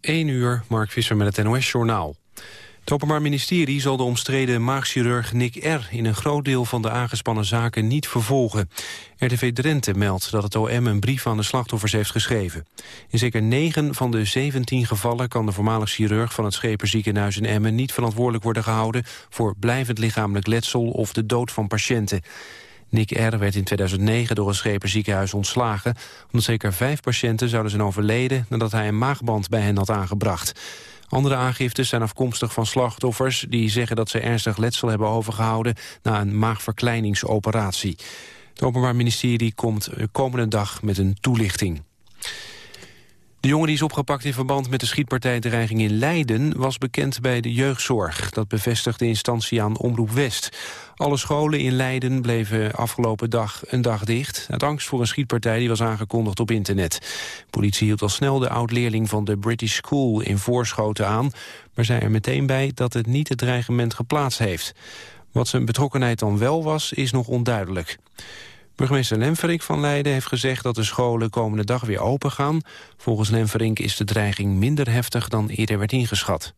1 uur, Mark Visser met het NOS-journaal. Het Openbaar Ministerie zal de omstreden maagchirurg Nick R. in een groot deel van de aangespannen zaken niet vervolgen. RTV Drenthe meldt dat het OM een brief aan de slachtoffers heeft geschreven. In zeker 9 van de 17 gevallen kan de voormalig chirurg van het Scheperziekenhuis in Emmen niet verantwoordelijk worden gehouden voor blijvend lichamelijk letsel of de dood van patiënten. Nick R. werd in 2009 door een scheperziekenhuis ontslagen... omdat zeker vijf patiënten zouden zijn overleden... nadat hij een maagband bij hen had aangebracht. Andere aangiftes zijn afkomstig van slachtoffers... die zeggen dat ze ernstig letsel hebben overgehouden... na een maagverkleiningsoperatie. Het Openbaar Ministerie komt komende dag met een toelichting. De jongen die is opgepakt in verband met de schietpartijdreiging in Leiden... was bekend bij de jeugdzorg. Dat bevestigt de instantie aan Omroep West. Alle scholen in Leiden bleven afgelopen dag een dag dicht... uit angst voor een schietpartij die was aangekondigd op internet. Politie hield al snel de oud-leerling van de British School in Voorschoten aan... maar zei er meteen bij dat het niet het dreigement geplaatst heeft. Wat zijn betrokkenheid dan wel was, is nog onduidelijk. Burgemeester Lemferink van Leiden heeft gezegd dat de scholen komende dag weer open gaan. Volgens Lemferink is de dreiging minder heftig dan eerder werd ingeschat.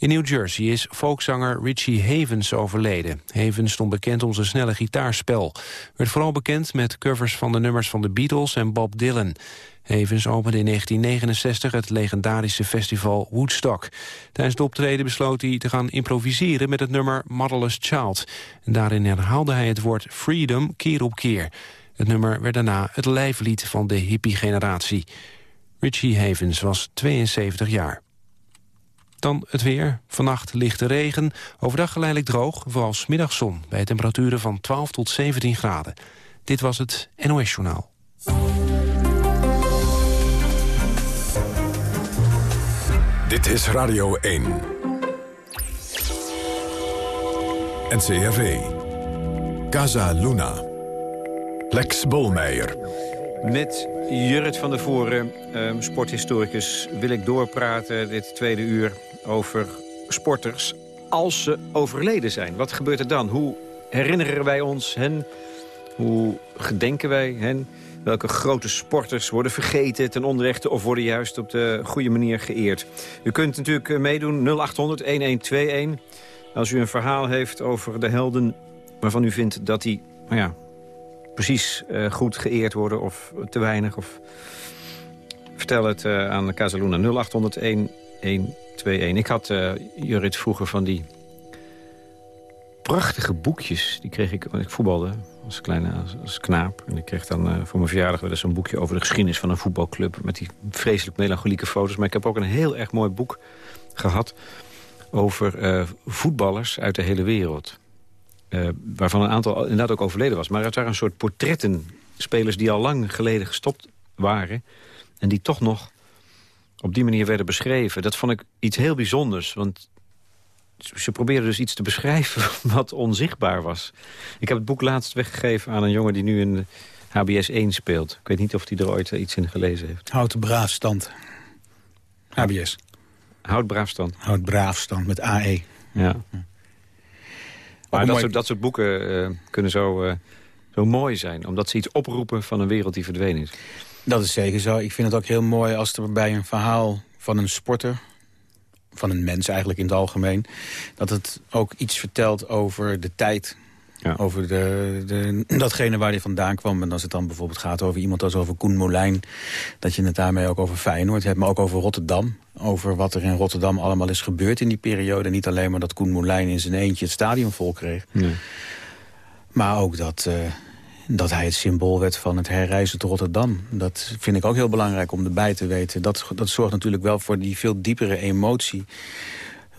In New Jersey is folkzanger Richie Havens overleden. Havens stond bekend om zijn snelle gitaarspel. Werd vooral bekend met covers van de nummers van de Beatles en Bob Dylan. Havens opende in 1969 het legendarische festival Woodstock. Tijdens het optreden besloot hij te gaan improviseren met het nummer Motherless Child. En daarin herhaalde hij het woord freedom keer op keer. Het nummer werd daarna het lijflied van de hippie-generatie. Richie Havens was 72 jaar. Dan het weer. Vannacht lichte regen. Overdag geleidelijk droog, vooral smiddags zon. Bij temperaturen van 12 tot 17 graden. Dit was het NOS Journaal. Dit is Radio 1. NCRV. Casa Luna. Lex Bolmeijer. Met Jurrit van der Voren, um, sporthistoricus, wil ik doorpraten dit tweede uur over sporters als ze overleden zijn. Wat gebeurt er dan? Hoe herinneren wij ons hen? Hoe gedenken wij hen? Welke grote sporters worden vergeten ten onrechte... of worden juist op de goede manier geëerd? U kunt natuurlijk eh, meedoen 0800-1121. Als u een verhaal heeft over de helden waarvan u vindt dat die... Nou ja, precies uh, goed geëerd worden of te weinig. Of... Vertel het uh, aan Casaluna 0800-1121. Ik had, uh, vroeger van die prachtige boekjes. Die kreeg ik, want ik voetbalde als kleine als, knaap. En ik kreeg dan uh, voor mijn verjaardag wel eens een boekje over de geschiedenis van een voetbalclub. Met die vreselijk melancholieke foto's. Maar ik heb ook een heel erg mooi boek gehad over uh, voetballers uit de hele wereld. Waarvan een aantal inderdaad ook overleden was. Maar het waren een soort portretten. Spelers die al lang geleden gestopt waren. En die toch nog op die manier werden beschreven. Dat vond ik iets heel bijzonders. Want ze probeerden dus iets te beschrijven wat onzichtbaar was. Ik heb het boek laatst weggegeven aan een jongen die nu in HBS 1 speelt. Ik weet niet of hij er ooit iets in gelezen heeft. Houd braafstand. HBS. Houd braafstand. Houd braafstand met AE. Ja. Maar dat, soort, dat soort boeken uh, kunnen zo, uh, zo mooi zijn. Omdat ze iets oproepen van een wereld die verdwenen is. Dat is zeker zo. Ik vind het ook heel mooi als er bij een verhaal van een sporter van een mens eigenlijk in het algemeen... dat het ook iets vertelt over de tijd ja. Over de, de, datgene waar hij vandaan kwam. En als het dan bijvoorbeeld gaat over iemand als over Koen Molijn... dat je het daarmee ook over Feyenoord hebt, maar ook over Rotterdam. Over wat er in Rotterdam allemaal is gebeurd in die periode. Niet alleen maar dat Koen Molijn in zijn eentje het stadion vol kreeg. Nee. Maar ook dat, uh, dat hij het symbool werd van het herreizen tot Rotterdam. Dat vind ik ook heel belangrijk om erbij te weten. Dat, dat zorgt natuurlijk wel voor die veel diepere emotie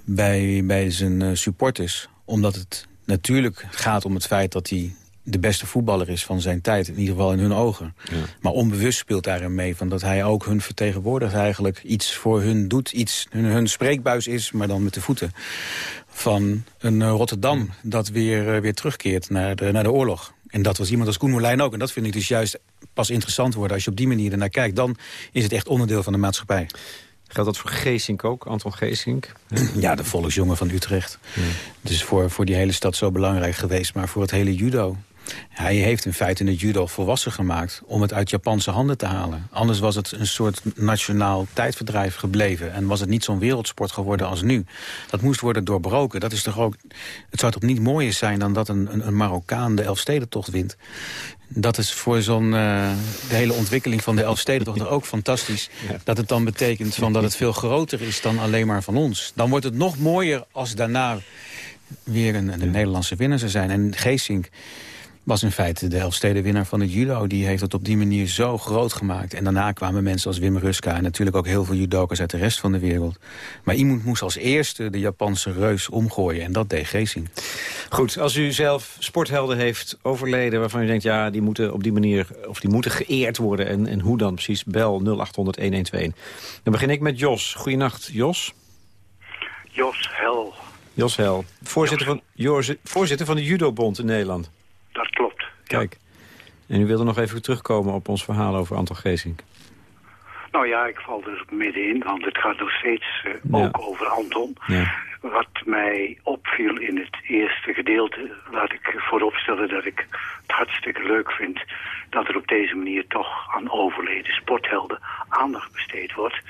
bij, bij zijn uh, supporters. Omdat het natuurlijk gaat om het feit dat hij de beste voetballer is van zijn tijd. In ieder geval in hun ogen. Ja. Maar onbewust speelt daarin mee van dat hij ook hun vertegenwoordigt. Eigenlijk iets voor hun doet. Iets hun, hun spreekbuis is, maar dan met de voeten. Van een uh, Rotterdam dat weer, uh, weer terugkeert naar de, naar de oorlog. En dat was iemand als Koen Moulijn ook. En dat vind ik dus juist pas interessant worden. Als je op die manier ernaar kijkt, dan is het echt onderdeel van de maatschappij. Geldt dat voor Geesink ook, Anton Geesink? Ja, de volksjongen van Utrecht. Ja. Dus voor, voor die hele stad zo belangrijk geweest. Maar voor het hele judo Hij heeft in feite het judo volwassen gemaakt om het uit Japanse handen te halen. Anders was het een soort nationaal tijdverdrijf gebleven... en was het niet zo'n wereldsport geworden als nu. Dat moest worden doorbroken. Dat is toch ook, het zou toch niet mooier zijn dan dat een, een, Marokkaan de Elfstedentocht wint dat is voor zo'n uh, de hele ontwikkeling van de Elfstedentocht ook fantastisch. Dat het dan betekent van dat het veel groter is dan alleen maar van ons. Dan wordt het nog mooier als daarna weer een, een Nederlandse winnaar zou zijn. En Geesink was in feite de Elfstedenwinnaar van het judo. Die heeft het op die manier zo groot gemaakt. En daarna kwamen mensen als Wim Ruska... en natuurlijk ook heel veel judokas uit de rest van de wereld. Maar iemand moest als eerste de Japanse reus omgooien. En dat deed Geesing. Goed, als u zelf sporthelden heeft overleden... waarvan u denkt, ja, die moeten op die manier... of die moeten geëerd worden. En, en hoe dan precies? Bel 0800-1121. Dan begin ik met Jos. Goedenacht, Jos. Jos Hel. Jos Hel. Voorzitter, Van, voorzitter van de Judobond in Nederland. Kijk. En u wilde nog even terugkomen op ons verhaal over Anton Geesink. Nou ja, ik val er middenin, want het gaat nog steeds uh, ook over Anton. Ja. Wat mij opviel in het eerste gedeelte, laat ik vooropstellen dat ik het hartstikke leuk vind dat er op deze manier toch aan overleden sporthelden aandacht besteed wordt.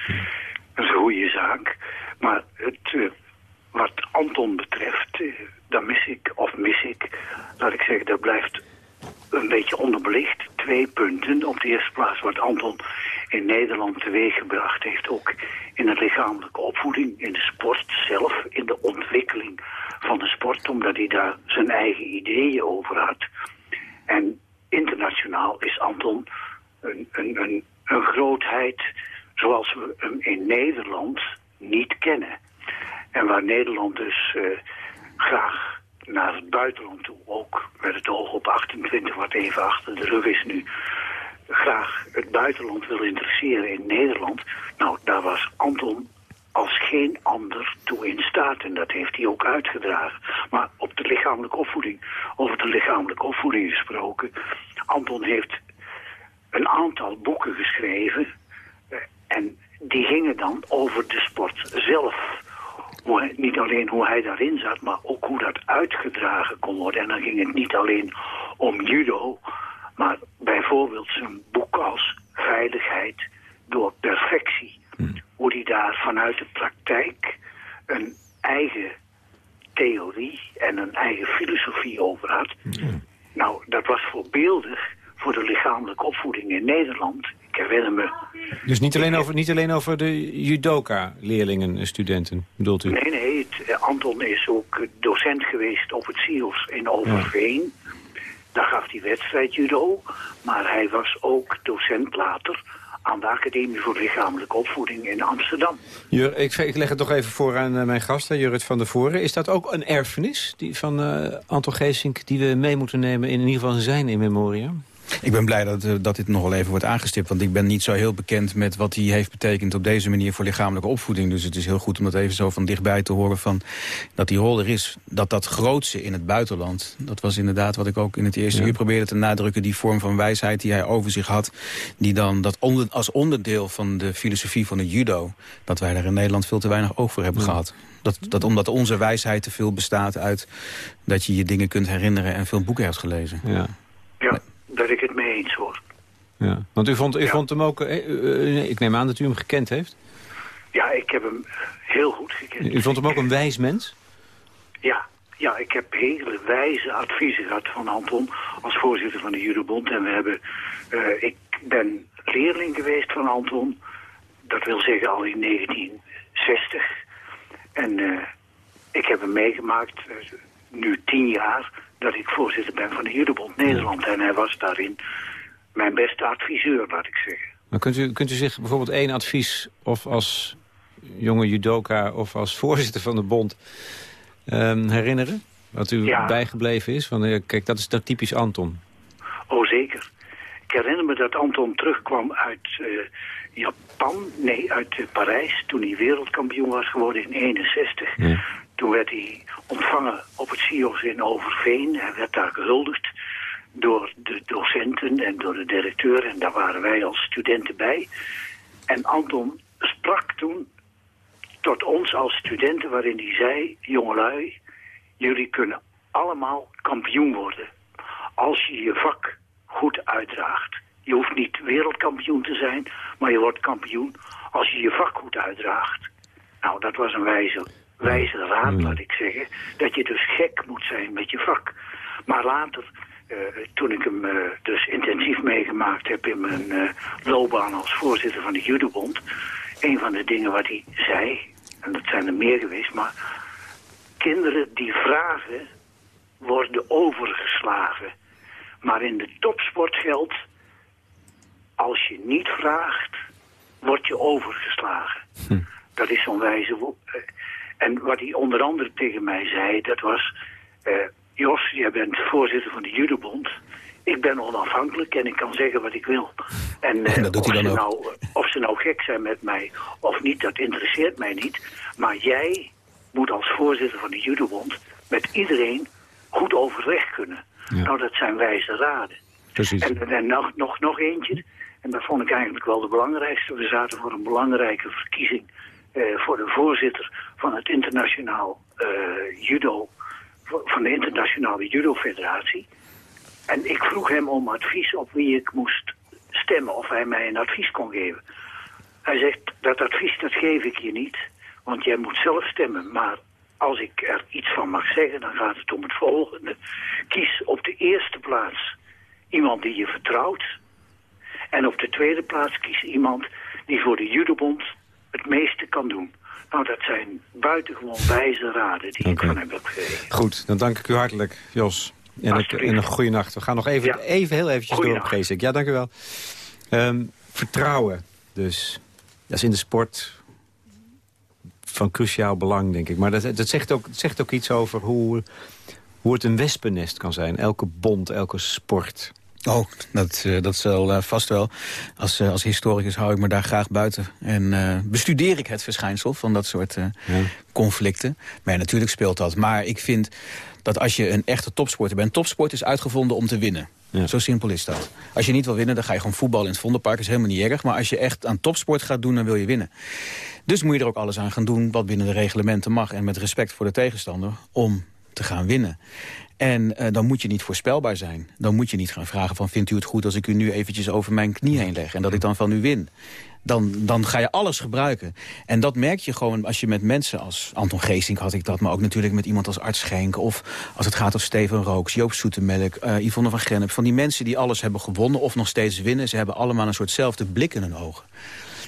Dat is een goede zaak. Maar het, uh, wat Anton betreft, uh, dan mis ik, of mis ik, laat ik zeggen, dat blijft een beetje onderbelicht. Twee punten. Op de eerste plaats wat Anton in Nederland teweeggebracht heeft. Ook in de lichamelijke opvoeding, in de sport zelf, in de ontwikkeling van de sport. Omdat hij daar zijn eigen ideeën over had. En internationaal is Anton een, een, een, een grootheid zoals we hem in Nederland niet kennen. En waar Nederland dus uh, graag naar het buitenland toe, ook met het oog op 28, wat even achter de rug is nu, graag het buitenland wil interesseren in Nederland. Nou, daar was Anton als geen ander toe in staat. En dat heeft hij ook uitgedragen. Maar op de lichamelijke opvoeding, over de lichamelijke opvoeding gesproken. Anton heeft een aantal boeken geschreven. Eh, en die gingen dan over de sport zelf hoe niet alleen hoe hij daarin zat, maar ook hoe dat uitgedragen kon worden. En dan ging het niet alleen om judo, maar bijvoorbeeld zijn boek als Veiligheid door Perfectie. Hmm. Hoe hij daar vanuit de praktijk een eigen theorie en een eigen filosofie over had. Hmm. Nou, dat was voorbeeldig voor de lichamelijke opvoeding in Nederland. Ik herinner me... Dus niet alleen over, niet alleen over de judoka-leerlingen en studenten, bedoelt u? Nee, nee. Het, eh, Anton is ook docent geweest op het CIOS in Overveen. Daar gaf hij wedstrijd judo. Maar hij was ook docent later aan de Academie voor Lichamelijke Opvoeding in Amsterdam. Jur, ik, ik, leg het toch even voor aan mijn gast, Jurrit van der Voren. Is dat ook een erfenis die, van uh, Anton Geesink die we mee moeten nemen in ieder geval zijn in memoriam? Ik ben blij dat, eh, dat dit nog wel even wordt aangestipt. Want ik ben niet zo heel bekend met wat hij heeft betekend op deze manier voor lichamelijke opvoeding. Dus het is heel goed om dat even zo van dichtbij te horen van dat die rol er is. Dat dat grootste in het buitenland, dat was inderdaad wat ik ook in het eerste uur probeerde te nadrukken. Die vorm van wijsheid die hij over zich had. Die dan dat onder, als onderdeel van de filosofie van het judo, dat wij daar in Nederland veel te weinig oog voor hebben gehad. Dat, dat omdat onze wijsheid te veel bestaat uit dat je je dingen kunt herinneren en veel boeken hebt gelezen. Ja. Ja dat ik het mee eens hoor. Ja, want u vond, u vond hem ook... Eh, eh, eh, ik neem aan dat u hem gekend heeft. Ja, ik heb hem heel goed gekend. U vond hem ook een wijs mens? Ja, ja, ik heb hele wijze adviezen gehad van Anton als voorzitter van de Judobond. En we hebben, ik ben leerling geweest van Anton, dat wil zeggen al in 1960. En ik heb hem meegemaakt, nu tien jaar, dat ik voorzitter ben van de Judebond Nederland. En hij was daarin mijn beste adviseur, laat ik zeggen. Maar kunt u, kunt u zich bijvoorbeeld één advies, of als jonge judoka... of als voorzitter van de bond um, herinneren? Wat u bijgebleven is? Van, uh, kijk, dat is dat typisch Anton. Oh, zeker. Ik herinner me dat Anton terugkwam uit uh, Japan, nee, uit uh, Parijs... toen hij wereldkampioen was geworden in 61. Ja. Toen werd hij ontvangen op het CIO's in Overveen. Hij werd daar gehuldigd door de docenten en door de directeur. En daar waren wij als studenten bij. En Anton sprak toen tot ons als studenten waarin hij zei... jongelui, jullie kunnen allemaal kampioen worden. als je je vak goed uitdraagt. Je hoeft niet wereldkampioen te zijn, maar je wordt kampioen als je je vak goed uitdraagt. Nou, dat was een wijze, wijze raad, mm. laat ik zeggen. Dat je dus gek moet zijn met je vak. Maar later, uh, toen ik hem uh, dus intensief meegemaakt heb in mijn uh, loopbaan als voorzitter van de judobond... een van de dingen wat hij zei, en dat zijn er meer geweest... maar kinderen die vragen worden overgeslagen. Maar in de topsport geldt, als je niet vraagt, word je overgeslagen. Hm. Dat is zo'n wijze... En wat hij onder andere tegen mij zei, dat was... Uh, Jos, jij bent voorzitter van de judobond. Ik ben onafhankelijk en ik kan zeggen wat ik wil. En, uh, dat doet of, hij dan ze ook. Nou, of ze nou gek zijn met mij of niet, dat interesseert mij niet. Maar jij moet als voorzitter van de judobond met iedereen goed overleg kunnen. Nou, dat zijn wijze raden. Precies. En, en nog, nog, nog eentje, en dat vond ik eigenlijk wel de belangrijkste. We zaten voor een belangrijke verkiezing eh, voor de voorzitter van het internationaal uh, judo, van de internationale judo federatie. En ik vroeg hem om advies op wie ik moest stemmen, of hij mij een advies kon geven. Hij zegt, dat advies dat geef ik je niet, want jij moet zelf stemmen. Maar als ik er iets van mag zeggen, dan gaat het om het volgende. Kies op de eerste plaats iemand die je vertrouwt. En op de tweede plaats kies iemand die voor de judobond het meeste kan doen. Nou, dat zijn buitengewoon wijze raden die ik van hem heb gegeven. Goed, dan dank ik u hartelijk, Jos. En, ik, en een goede nacht. We gaan nog even, even heel eventjes door op Geesik. Ja, dank u wel. Um, vertrouwen, dus. Dat is in de sport van cruciaal belang, denk ik. Maar dat, dat zegt, ook, zegt ook iets over hoe, hoe het een wespennest kan zijn. Elke bond, elke sport. Oh, dat, uh, dat zal uh, vast wel. Als, uh, als historicus hou ik me daar graag buiten. En bestudeer ik het verschijnsel van dat soort ja. conflicten. Maar ja, natuurlijk speelt dat. Maar ik vind dat als je een echte topsporter bent... topsport is uitgevonden om te winnen. Ja. Zo simpel is dat. Als je niet wil winnen, dan ga je gewoon voetballen in het Vondelpark. is helemaal niet erg. Maar als je echt aan topsport gaat doen, dan wil je winnen. Dus moet je er ook alles aan gaan doen wat binnen de reglementen mag. En met respect voor de tegenstander om te gaan winnen. En uh, dan moet je niet voorspelbaar zijn. Dan moet je niet gaan vragen van... vindt u het goed als ik u nu eventjes over mijn knie heen leg... en dat ik dan van u win? Dan, dan ga je alles gebruiken. En dat merk je gewoon als je met mensen als... Anton Geesink had ik dat, maar ook natuurlijk met iemand als Arts Schenk... of als het gaat om Steven Rooks, Joop Soetemelk, uh, Yvonne van Gennep... van die mensen die alles hebben gewonnen of nog steeds winnen... ze hebben allemaal een soortzelfde blik in hun ogen.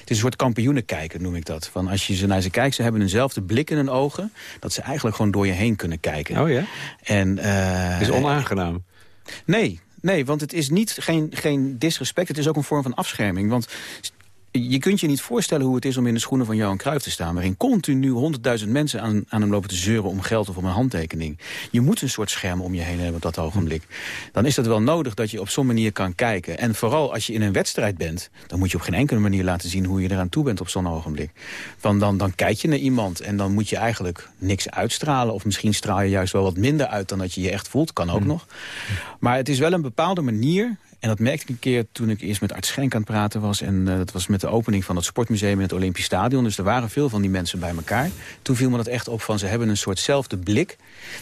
Het is een soort kampioenen kijken, noem ik dat. Van als je ze naar ze kijkt, ze hebben eenzelfde blik in hun ogen... dat ze eigenlijk gewoon door je heen kunnen kijken. Oh ja? En, uh, het is onaangenaam. Nee, Nee, want het is niet geen, geen disrespect. Het is ook een vorm van afscherming. Want je kunt je niet voorstellen hoe het is om in de schoenen van Johan Cruijff te staan... waarin continu honderdduizend mensen aan, aan hem lopen te zeuren om geld of om een handtekening. Je moet een soort scherm om je heen hebben op dat ogenblik. Dan is het wel nodig dat je op zo'n manier kan kijken. En vooral als je in een wedstrijd bent... dan moet je op geen enkele manier laten zien hoe je eraan toe bent op zo'n ogenblik. Van dan, dan kijk je naar iemand en dan moet je eigenlijk niks uitstralen... of misschien straal je juist wel wat minder uit dan dat je je echt voelt. Kan ook hmm. nog. Maar het is wel een bepaalde manier en dat merkte ik een keer toen ik eerst met Art Schenk aan het praten was. En uh, dat was met de opening van het sportmuseum in het Olympisch Stadion. Dus er waren veel van die mensen bij elkaar. Toen viel me dat echt op van ze hebben een soortzelfde blik.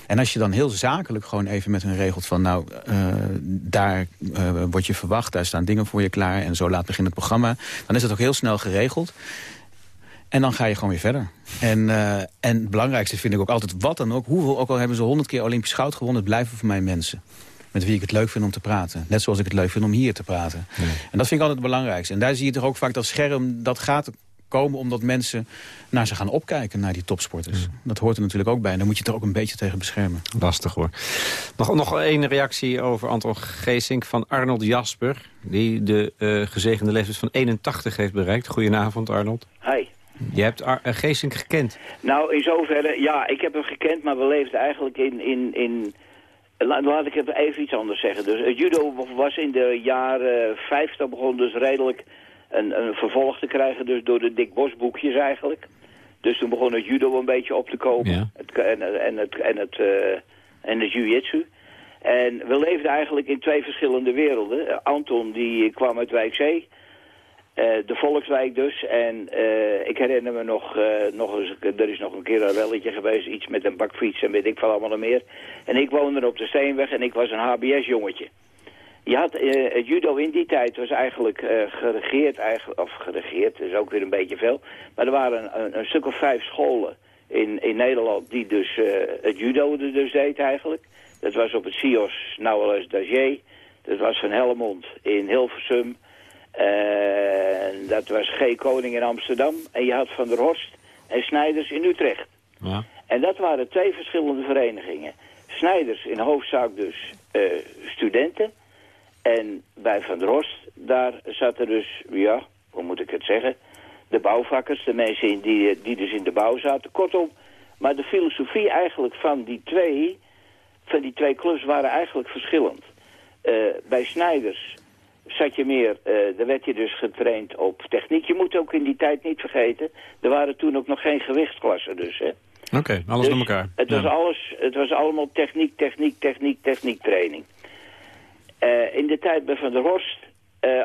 En als je dan heel zakelijk gewoon even met hun regelt van... nou, uh, daar uh, word je verwacht, daar staan dingen voor je klaar... en zo laat begint het programma. Dan is dat ook heel snel geregeld. En dan ga je gewoon weer verder. En, en het belangrijkste vind ik ook altijd, wat dan ook... hoeveel ook al hebben ze honderd keer Olympisch goud gewonnen... het blijven voor mij mensen met wie ik het leuk vind om te praten. Net zoals ik het leuk vind om hier te praten. En dat vind ik altijd het belangrijkste. En daar zie je toch ook vaak dat scherm, dat gaat komen omdat mensen naar ze gaan opkijken, naar die topsporters. Dat hoort er natuurlijk ook bij. En dan moet je er ook een beetje tegen beschermen. Lastig hoor. Nog, nog één reactie over Anton Geesink van Arnold Jasper... die de uh, gezegende leeftijd van 81 heeft bereikt. Goedenavond, Arnold. Hi. Je hebt Ar uh, Geesink gekend? Nou, in zoverre, ja, ik heb hem gekend... maar we leefden eigenlijk in... in, in Laat ik even iets anders zeggen. Dus het judo was in de jaren 50 begon dus redelijk een, een vervolg te krijgen dus door de Dick Bos boekjes eigenlijk. Dus toen begon het judo een beetje op te komen. Het, en, en het, en het, uh, en het jiu-jitsu. En we leefden eigenlijk in twee verschillende werelden. Anton die kwam uit Wijkzee. De Volkswijk dus. En ik herinner me nog, nog eens, er is nog een keer een relletje geweest. Iets met een bakfiets en weet ik veel allemaal meer. En ik woonde op de Steenweg en ik was een HBS-jongetje. Je had, het judo in die tijd was eigenlijk geregeerd, eigenlijk, of geregeerd, is ook weer een beetje veel. Maar er waren een, stuk of vijf scholen in, in Nederland die dus het judo dus deed eigenlijk. Dat was op het CIOS Nauwelijks Dagier. Dat was van Helmond in Hilversum. En dat was G. Koning in Amsterdam. En je had Van der Horst en Snijders in Utrecht. Ja. En dat waren twee verschillende verenigingen. Snijders in hoofdzaak dus uh, studenten. En bij Van der Horst, daar zaten dus, ja, hoe moet ik het zeggen... de bouwvakkers, de mensen die, die dus in de bouw zaten. Kortom, maar de filosofie eigenlijk van die twee van die twee clubs waren eigenlijk verschillend. Uh, bij Snijders zat je meer, uh, daar werd je dus getraind op techniek. Je moet ook in die tijd niet vergeten, er waren toen ook nog geen gewichtsklassen dus. Oké, okay, alles dus door elkaar. Het, was alles, het was allemaal techniek, techniek, techniek, techniek training. Uh, in de tijd bij Van der Horst,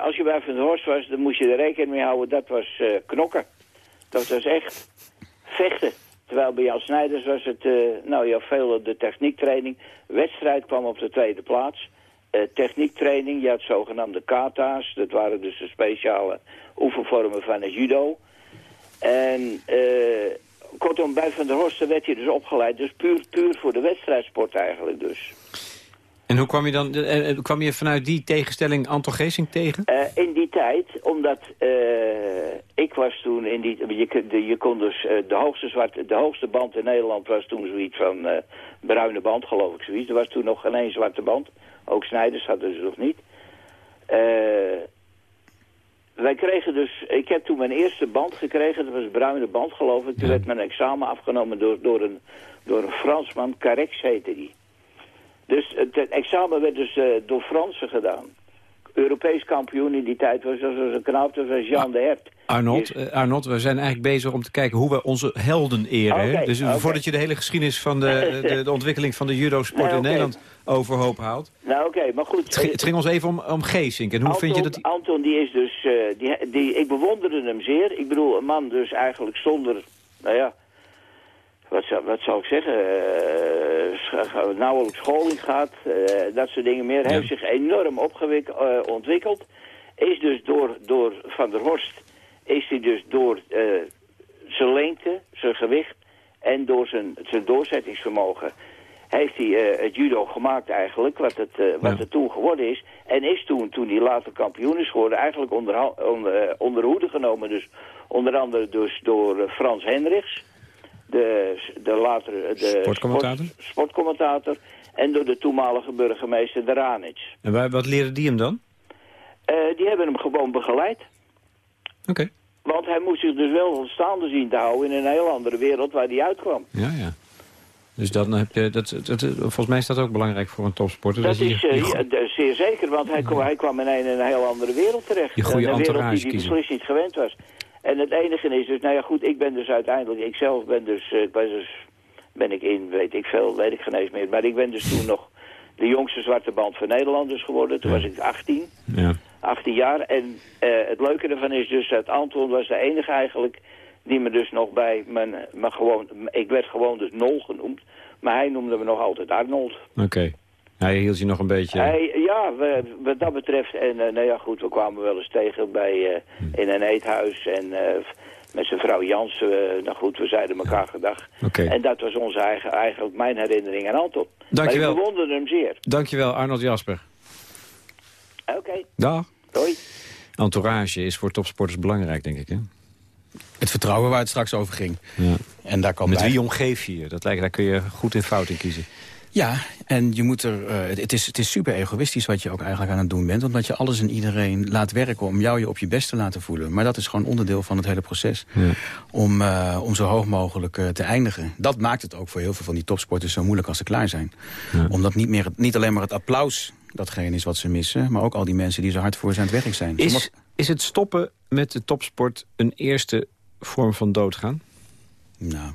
als je bij Van der Horst was, dan moest je er rekening mee houden, dat was knokken. Dat was echt vechten. Terwijl bij Jan Snijders was het, nou ja, veel de techniektraining. Wedstrijd kwam op de tweede plaats. Uh, techniektraining, je had zogenaamde kata's. Dat waren dus de speciale oefenvormen van het judo. En uh, kortom, bij Van der Horsten werd je dus opgeleid. Dus puur, puur voor de wedstrijdsport eigenlijk dus. En hoe kwam je dan, eh, eh, kwam je vanuit die tegenstelling Anton Geesing tegen? Uh, in die tijd, omdat uh, ik was toen in die, je, je kon dus de hoogste zwarte, de hoogste band in Nederland was toen zoiets van bruine band geloof ik zoiets. Er was toen nog geen één zwarte band, ook Snijders hadden ze nog niet. wij kregen dus, ik heb toen mijn eerste band gekregen, dat was bruine band geloof ik. Toen werd mijn examen afgenomen door, door, een, door een Fransman, Carex heette die. Dus het, examen werd dus uh, door Fransen gedaan. Europees kampioen in die tijd was, was een knap, dat was Jean de Hert. Arnold, uh, Arnold, we zijn eigenlijk bezig om te kijken hoe we onze helden eren. dus voordat je de hele geschiedenis van de, de, de ontwikkeling van de judo-sport in Nederland overhoop haalt. Nou oké, maar goed. Het ging, ons even om, om Geesink. En hoe Anton, vind je dat... Die... Anton die is dus, uh, die, die, ik bewonderde hem zeer. Ik bedoel, een man dus eigenlijk zonder, nou ja, wat zou, wat zou ik zeggen, uh, nauwelijks scholing gaat, uh, dat soort dingen meer. Hij heeft zich enorm uh, ontwikkeld. Is dus door, door Van der Horst, is hij dus door zijn lengte, zijn gewicht en door zijn, zijn doorzettingsvermogen heeft hij het judo gemaakt eigenlijk, wat het, wat het toen geworden is. En is toen, toen hij later kampioen is geworden, eigenlijk onder, onder, onder hoede genomen. Dus onder andere dus door Frans Hendricks de, de latere de sportcommentator? Sport, sportcommentator en door de toenmalige burgemeester de Ranits. En waar, wat leerde die hem dan? Uh, die hebben hem gewoon begeleid. Oké. Want hij moest zich dus wel staande zien te houden in een heel andere wereld waar hij uitkwam. Ja, ja. Dus dan heb je, dat, dat, volgens mij is dat ook belangrijk voor een topsporter. Dat, is uh, ja, zeer zeker, want hij, kwam, hij kwam in een, een heel andere wereld terecht. Je goede een wereld die hij beslist niet gewend was. En het enige is dus, nou ja goed, ik ben dus uiteindelijk, ik zelf ben dus, uh, ben, dus ben ik in, weet ik veel, weet ik geen eens meer. Maar ik ben dus toen nog de jongste zwarte band van Nederlanders geworden. Toen was ik 18. Ja. 18 jaar. En uh, het leuke ervan is dus dat Anton was de enige eigenlijk die me dus nog bij mijn, mijn gewoon, ik werd gewoon dus Nol genoemd. Maar hij noemde me nog altijd Arnold. Oké. Hij hield je nog een beetje... Hij, ja, wat dat betreft. En uh, nou ja, goed, we kwamen wel eens tegen bij, uh, in een eethuis. En uh, met zijn vrouw Jans. nou goed, we zeiden elkaar gedag. Okay. En dat was onze eigen, eigenlijk mijn herinnering aan Anton. Dankjewel. Maar ik bewonderde hem zeer. Dankjewel, Arnold Jasper. Oké. Okay. Dag. Doei. Entourage is voor topsporters belangrijk, denk ik, hè? Het vertrouwen waar het straks over ging. Ja. En daar kan Met bij... wie omgeef je je? Dat lijkt, daar kun je goed in fout in kiezen. Ja, en je moet er, uh, het, is, het is super egoïstisch wat je ook eigenlijk aan het doen bent. Omdat je alles en iedereen laat werken om jou je op je best te laten voelen. Maar dat is gewoon onderdeel van het hele proces. Ja. Om, uh, om zo hoog mogelijk uh, te eindigen. Dat maakt het ook voor heel veel van die topsporters zo moeilijk als ze klaar zijn. Ja. Omdat niet, meer, niet alleen maar het applaus datgene is wat ze missen. Maar ook al die mensen die zo hard voor ze aan het werk zijn. Is, is het stoppen met de topsport een eerste vorm van doodgaan? Nou...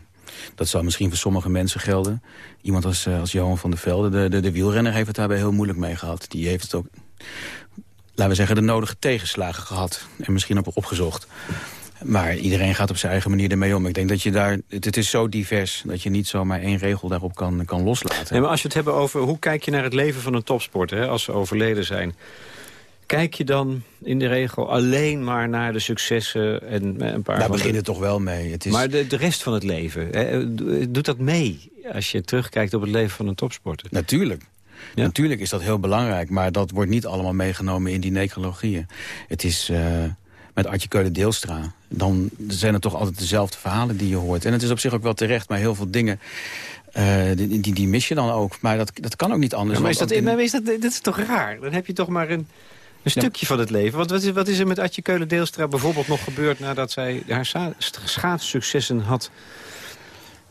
Dat zal misschien voor sommige mensen gelden. Iemand als, als Johan van der Velde, de, de, de wielrenner, heeft het daarbij heel moeilijk mee gehad. Die heeft het ook laten we zeggen, de nodige tegenslagen gehad. En misschien ook opgezocht. Maar iedereen gaat op zijn eigen manier ermee om. Ik denk dat je daar, het, is zo divers dat je niet zomaar één regel daarop kan, kan loslaten. Nee, maar als je het hebben over hoe kijk je naar het leven van een topsporter hè, als ze overleden zijn. Kijk je dan in de regel alleen maar naar de successen en eh, een paar... Daar begint het toch wel mee. Het is... Maar de, de rest van het leven, hè, doet dat mee als je terugkijkt op het leven van een topsporter? Natuurlijk. Natuurlijk is dat heel belangrijk, maar dat wordt niet allemaal meegenomen in die necrologieën. Het is... Uh, met Artje Keulen-Deelstra... dan zijn het toch altijd dezelfde verhalen die je hoort. En het is op zich ook wel terecht, maar heel veel dingen... Uh, die, die, die, mis je dan ook. Maar dat, dat kan ook niet anders. maar is dat, in... maar is dat, dat is toch raar? Dan heb je toch maar een, een stukje van het leven. Want wat is, wat is er met Adje Keulen-Deelstra bijvoorbeeld nog gebeurd... nadat zij haar schaatssuccessen had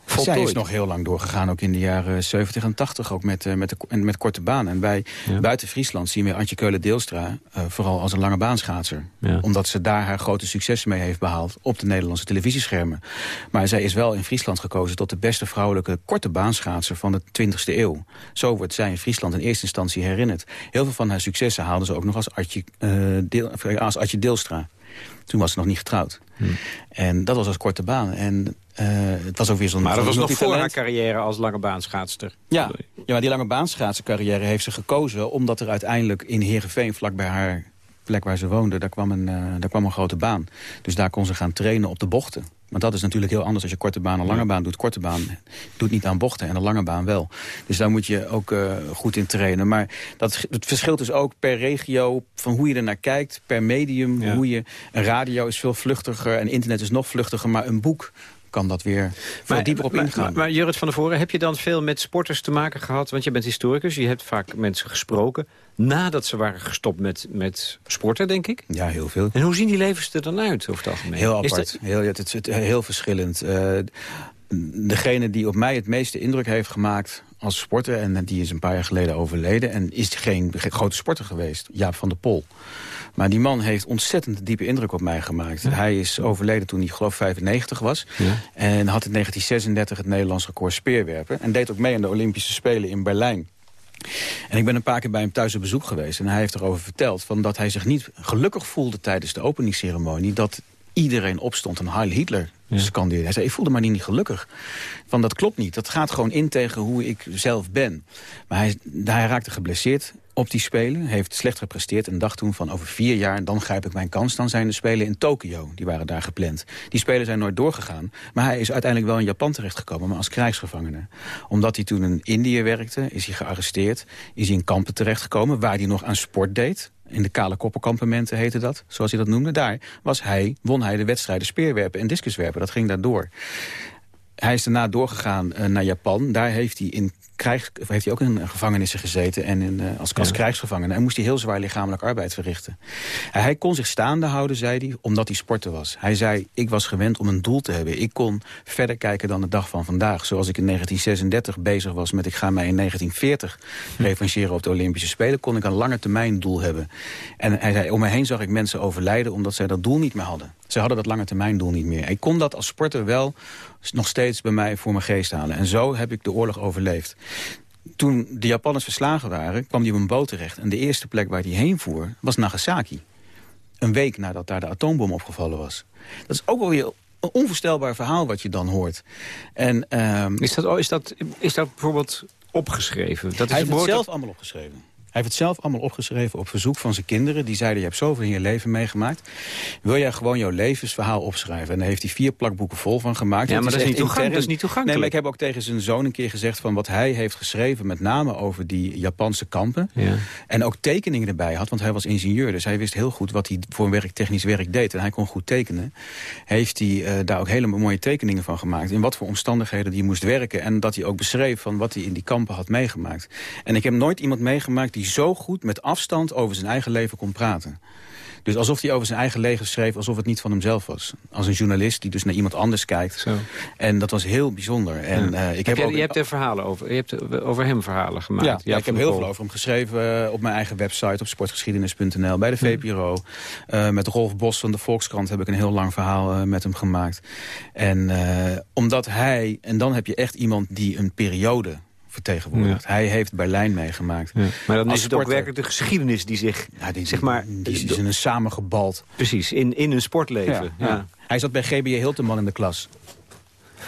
zij is nog heel lang doorgegaan, ook in de jaren 70 en 80, ook met, uh, met, de, met korte baan. En bij buiten Friesland zien we Antje Keulen-Deelstra uh, vooral als een lange baanschaatser. Ja. Omdat ze daar haar grote successen mee heeft behaald op de Nederlandse televisieschermen. Maar zij is wel in Friesland gekozen tot de beste vrouwelijke korte baanschaatser van de 20e eeuw. Zo wordt zij in Friesland in eerste instantie herinnerd. Heel veel van haar successen haalde ze ook nog als uh, Deel, als Artje Deelstra. Toen was ze nog niet getrouwd. Hm. En dat was als korte baan. En uh, het was ook weer zo'n... Maar dat was nog voor haar carrière als lange baanschaatster. Ja, ja, maar die lange baanschaatsercarrière heeft ze gekozen... omdat er uiteindelijk in Heerenveen, vlak bij haar plek waar ze woonde... daar kwam, een, uh, daar kwam een grote baan. Dus daar kon ze gaan trainen op de bochten. Want dat is natuurlijk heel anders als je korte baan en lange baan doet. Korte baan doet niet aan bochten en een lange baan wel. Dus daar moet je ook uh, goed in trainen. Maar dat, het verschilt dus ook per regio van hoe je er naar kijkt. Per medium, hoe je... Een radio is veel vluchtiger en internet is nog vluchtiger. Maar een boek kan dat weer maar, dieper op ingaan. Maar, maar, Jurrit van der Voren, heb je dan veel met sporters te maken gehad? Want je bent historicus, je hebt vaak mensen gesproken... nadat ze waren gestopt met, met sporten, denk ik? Ja, heel veel. En hoe zien die levens er dan uit, over het algemeen? Heel apart, heel, het, het, heel verschillend. Uh, degene die op mij het meeste indruk heeft gemaakt als sporter... en die is een paar jaar geleden overleden... en is geen grote sporter geweest, Jaap van der Pol... Maar die man heeft ontzettend diepe indruk op mij gemaakt. Hij is overleden toen hij geloof 95 was. En had in 1936 het Nederlands record speerwerpen. En deed ook mee aan de Olympische Spelen in Berlijn. En ik ben een paar keer bij hem thuis op bezoek geweest. En hij heeft erover verteld van dat hij zich niet gelukkig voelde tijdens de openingsceremonie. Dat iedereen opstond en Heil Hitler scandeerde. Hij zei, ik voelde me niet gelukkig. Van dat klopt niet. Dat gaat gewoon in tegen hoe ik zelf ben. Maar hij, hij raakte geblesseerd op die Spelen. Heeft slecht gepresteerd en dacht toen van over vier jaar... dan grijp ik mijn kans. Dan zijn de Spelen in Tokio. Die waren daar gepland. Die Spelen zijn nooit doorgegaan. Maar hij is uiteindelijk wel in Japan terechtgekomen. Maar als krijgsgevangene. Omdat hij toen in Indië werkte, is hij gearresteerd. Is hij in kampen terechtgekomen waar hij nog aan sport deed. In de kale koppenkampementen heette dat, zoals hij dat noemde. Daar was hij, won hij de wedstrijden speerwerpen en discuswerpen. Dat ging daardoor. Hij is daarna doorgegaan uh, naar Japan. Daar heeft hij in krijg, heeft hij ook in gevangenissen gezeten en in, uh, als, als krijgsgevangene. En moest hij heel zwaar lichamelijk arbeid verrichten. Hij kon zich staande houden, zei hij, omdat hij sporter was. Hij zei, ik was gewend om een doel te hebben. Ik kon verder kijken dan de dag van vandaag. Zoals ik in 1936 bezig was met ik ga mij in 1940 hm. revancheren op de Olympische Spelen... kon ik een lange termijn doel hebben. En hij zei, om me heen zag ik mensen overlijden omdat zij dat doel niet meer hadden. Ze hadden dat lange termijn doel niet meer. Ik kon dat als sporter wel nog steeds bij mij voor mijn geest halen. En zo heb ik de oorlog overleefd. Toen de Japanners verslagen waren, kwam hij op een boot terecht. En de eerste plek waar hij heen voer was Nagasaki. Een week nadat daar de atoombom opgevallen was. Dat is ook wel weer een onvoorstelbaar verhaal wat je dan hoort. En, um, is, dat, is, dat, is dat bijvoorbeeld opgeschreven? Dat is hij heeft het zelf allemaal opgeschreven. Hij heeft het zelf allemaal opgeschreven op verzoek van zijn kinderen. Die zeiden, je hebt zoveel in je leven meegemaakt. Wil jij gewoon jouw levensverhaal opschrijven? En daar heeft hij vier plakboeken vol van gemaakt. Ja, maar dat is, niet toegankelijk. dat is niet toegankelijk. Nee, maar ik heb ook tegen zijn zoon een keer gezegd... van wat hij heeft geschreven, met name over die Japanse kampen. Ja. En ook tekeningen erbij had, want hij was ingenieur. Dus hij wist heel goed wat hij voor werk, technisch werk deed. En hij kon goed tekenen. Heeft hij uh, daar ook hele mooie tekeningen van gemaakt. In wat voor omstandigheden hij moest werken. En dat hij ook beschreef van wat hij in die kampen had meegemaakt. En ik heb nooit iemand meegemaakt... die zo goed met afstand over zijn eigen leven kon praten. Dus alsof hij over zijn eigen leven schreef, alsof het niet van hemzelf was. Als een journalist die dus naar iemand anders kijkt. Zo. En dat was heel bijzonder. En, uh, ik heb, je, ook, je hebt er verhalen over. Je hebt over hem verhalen gemaakt. Ja, ja ik heb heel veel over hem geschreven uh, op mijn eigen website, op sportgeschiedenis.nl, bij de VPRO. Uh, met Rolf Bos van de Volkskrant heb ik een heel lang verhaal met hem gemaakt. En omdat hij, en dan heb je echt iemand die een periode vertegenwoordigd. Hij heeft Berlijn meegemaakt. Maar dan is het ook werkelijk de geschiedenis die zich... Ja, die, zeg maar, die, is in een samengebald. Precies, in, in een sportleven. Ja, Hij zat bij GBJ Hilteman in de klas.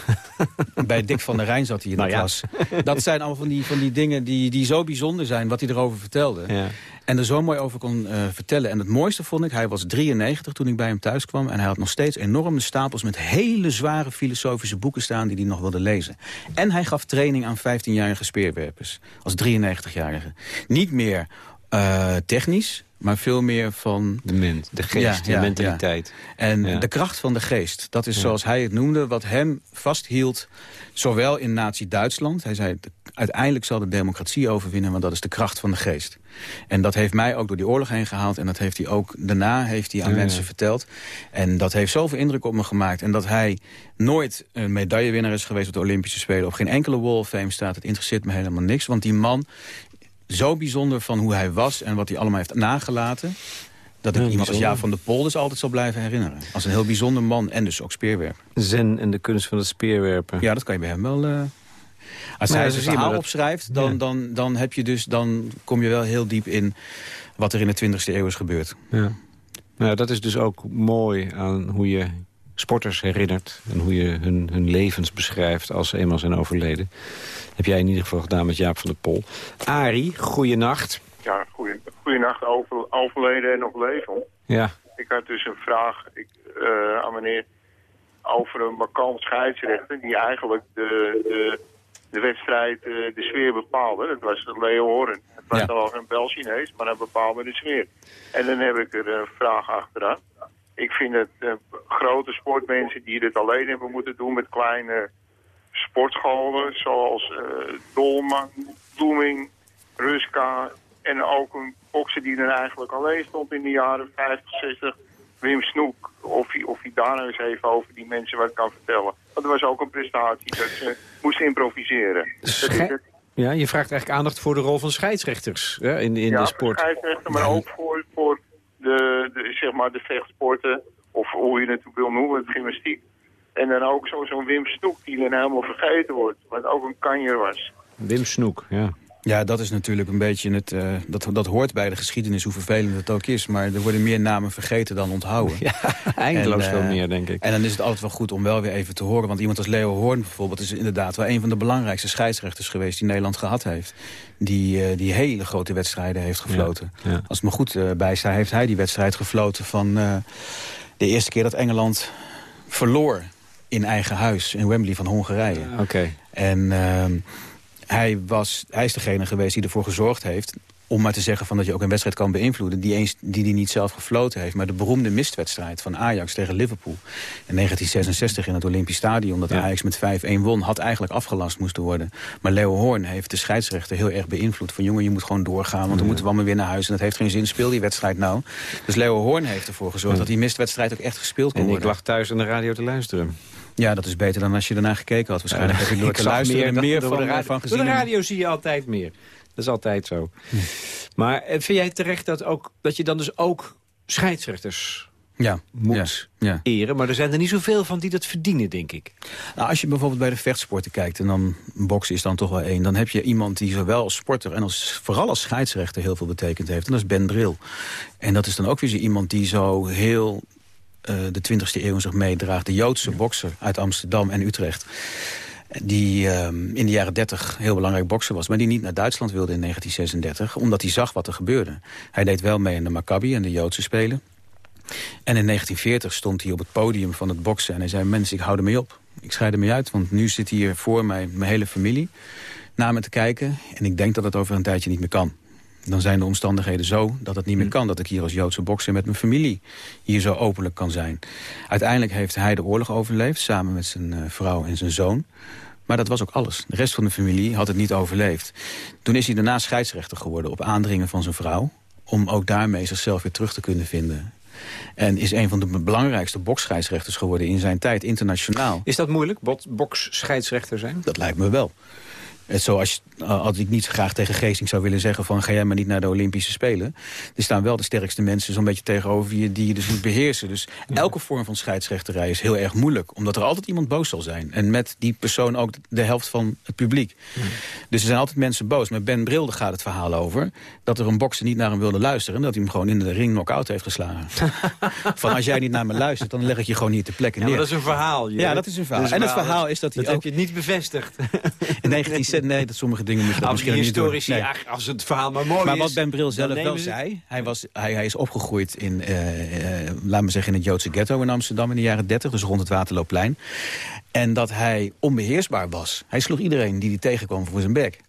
Bij Dick van der Rijn zat hij in de nou klas. Dat zijn allemaal van die, van die dingen die, die zo bijzonder zijn, wat hij erover vertelde. Ja. En er zo mooi over kon uh, vertellen. En het mooiste vond ik, hij was 93 toen ik bij hem thuis kwam... en hij had nog steeds enorme stapels met hele zware filosofische boeken staan... die hij nog wilde lezen. En hij gaf training aan 15-jarige speerwerpers. Als 93-jarige. Niet meer uh, technisch, maar veel meer van... De ment, de geest, de mentaliteit. En de kracht van de geest, dat is zoals hij het noemde... wat hem vasthield, zowel in nazi-Duitsland... hij zei, uiteindelijk zal de democratie overwinnen... want dat is de kracht van de geest. En dat heeft mij ook door die oorlog heen gehaald... en dat heeft hij ook daarna heeft hij aan mensen verteld. En dat heeft zoveel indruk op me gemaakt. En dat hij nooit een medaillewinnaar is geweest op de Olympische Spelen... op geen enkele Wall of Fame staat, het interesseert me helemaal niks. Want die man zo bijzonder van hoe hij was en wat hij allemaal heeft nagelaten... dat ik iemand als Jaap van de Polders altijd zal blijven herinneren. Als een heel bijzonder man en dus ook speerwerper. Zen en de kunst van het speerwerpen. Ja, dat kan je bij hem wel... Uh... Als hij zijn verhaal opschrijft, dan, dan, dan, heb je dus, dan kom je wel heel diep in wat er in de 20e eeuw is gebeurd. Ja. Nou, dat is dus ook mooi aan hoe je sporters herinnert... en hoe je hun, hun levens beschrijft als ze eenmaal zijn overleden. heb jij in ieder geval gedaan met Jaap van der Pol. Arie, goeienacht. Ja, goeie, goeienacht, over, overleden en nog leven. Ja. Ik had dus een vraag ik, uh, aan meneer over een markant scheidsrechter... die eigenlijk de, de, de wedstrijd, uh, de sfeer bepaalde. Dat was Leo Horen. Het was ja. wel een Bel-Chinees, maar hij bepaalde de sfeer. En dan heb ik er een vraag achteraan. Ik vind het uh, grote sportmensen die dit alleen hebben moeten doen met kleine sportscholen zoals uh, Dolman, Bloeming, Ruska en ook een bokser die er eigenlijk alleen stond in de jaren 50, 60, Wim Snoek. Of hij, of hij daar nou eens even over die mensen wat kan vertellen. Want dat was ook een prestatie dat ze moesten improviseren. ja, je vraagt eigenlijk aandacht voor de rol van scheidsrechters hè, in, in de sport. Ja, scheidsrechter, maar ook voor, voor de, zeg maar de vechtsporten, of hoe je het wil noemen, de gymnastiek. En dan ook zo'n zo Wim Snoek die dan helemaal vergeten wordt, wat ook een kanjer was. Wim Snoek, ja. Ja, dat is natuurlijk een beetje het... Uh, dat, dat hoort bij de geschiedenis, hoe vervelend het ook is. Maar er worden meer namen vergeten dan onthouden. Ja, eindeloos veel uh, meer, denk ik. En dan is het altijd wel goed om wel weer even te horen. Want iemand als Leo Hoorn bijvoorbeeld... is inderdaad wel een van de belangrijkste scheidsrechters geweest... die Nederland gehad heeft. Die, uh, die hele grote wedstrijden heeft gefloten. Ja, ja. Als het me goed bijstaat, heeft hij die wedstrijd gefloten... van de eerste keer dat Engeland verloor in eigen huis... in Wembley van Hongarije. Oké. Okay. En ehm, hij, was, hij is degene geweest die ervoor gezorgd heeft om maar te zeggen van dat je ook een wedstrijd kan beïnvloeden... die eens, die, die niet zelf gefloten heeft. Maar de beroemde mistwedstrijd van Ajax tegen Liverpool... in 1966 in het Olympisch Stadion... dat Ajax met 5-1 won, had eigenlijk afgelast moeten worden. Maar Leo Hoorn heeft de scheidsrechter heel erg beïnvloed. Van jongen, je moet gewoon doorgaan, want dan moeten we allemaal weer naar huis. En dat heeft geen zin, speel die wedstrijd nou. Dus Leo Hoorn heeft ervoor gezorgd dat die mistwedstrijd ook echt gespeeld kon worden. En ik lag thuis aan de radio te luisteren. Ja, dat is beter dan als je daarna gekeken had. Waarschijnlijk heb ik door te luisteren meer, meer van, gezien. Door de radio zie je altijd meer. Dat is altijd zo. Maar eh, vind jij terecht dat, ook, dat je dan dus ook scheidsrechters ja, moet ja, eren. Maar er zijn er niet zoveel van die dat verdienen, denk ik. Nou, als je bijvoorbeeld bij de vechtsporten kijkt... en dan boksen is dan toch wel één... dan heb je iemand die zowel als sporter en als, vooral als scheidsrechter... heel veel betekend heeft. En dat is Ben Drill. En dat is dan ook weer zo iemand die zo heel uh, de 20e eeuw zich meedraagt. De Joodse bokser uit Amsterdam en Utrecht die uh, in de jaren 30 heel belangrijk bokser was... maar die niet naar Duitsland wilde in 1936... omdat hij zag wat er gebeurde. Hij deed wel mee in de Maccabi en de Joodse Spelen. En in 1940 stond hij op het podium van het boksen... en hij zei, mensen, ik hou ermee op. Ik scheid ermee uit, want nu zit hier voor mij mijn hele familie... naar me te kijken en ik denk dat het over een tijdje niet meer kan dan zijn de omstandigheden zo dat het niet meer hm. kan. Dat ik hier als Joodse bokser met mijn familie hier zo openlijk kan zijn. Uiteindelijk heeft hij de oorlog overleefd, samen met zijn uh, vrouw en zijn zoon. Maar dat was ook alles. De rest van de familie had het niet overleefd. Toen is hij daarna scheidsrechter geworden op aandringen van zijn vrouw... om ook daarmee zichzelf weer terug te kunnen vinden. En is een van de belangrijkste boksscheidsrechters geworden in zijn tijd, internationaal. Is dat moeilijk, boksscheidsrechter zijn? Dat lijkt me wel. Het zoals als ik niet graag tegen Geesting zou willen zeggen van ga jij maar niet naar de Olympische Spelen. Er staan wel de sterkste mensen zo'n beetje tegenover je die je dus moet beheersen. Dus elke vorm van scheidsrechterij is heel erg moeilijk. Omdat er altijd iemand boos zal zijn. En met die persoon ook de helft van het publiek. Dus er zijn altijd mensen boos. Met Ben Brilde gaat het verhaal over dat er een bokser niet naar hem wilde luisteren. En dat hij hem gewoon in de ring knock-out heeft geslagen. van als jij niet naar me luistert, dan leg ik je gewoon niet te plekken neer. Ja, dat is een verhaal. Ja, dat is een verhaal. en het verhaal is dat hij dat heb je niet bevestigd. In 19 nee, dat sommige dingen moeten misschien historici, niet nee. als het verhaal maar mooi maar is... Maar wat Ben Bril zelf wel zei, hij, was, hij, hij is opgegroeid in, uh, uh, laat me zeggen, in het Joodse ghetto in Amsterdam in de jaren 30, dus rond het Waterloopplein. En dat hij onbeheersbaar was. Hij sloeg iedereen die hij tegenkwam voor zijn bek.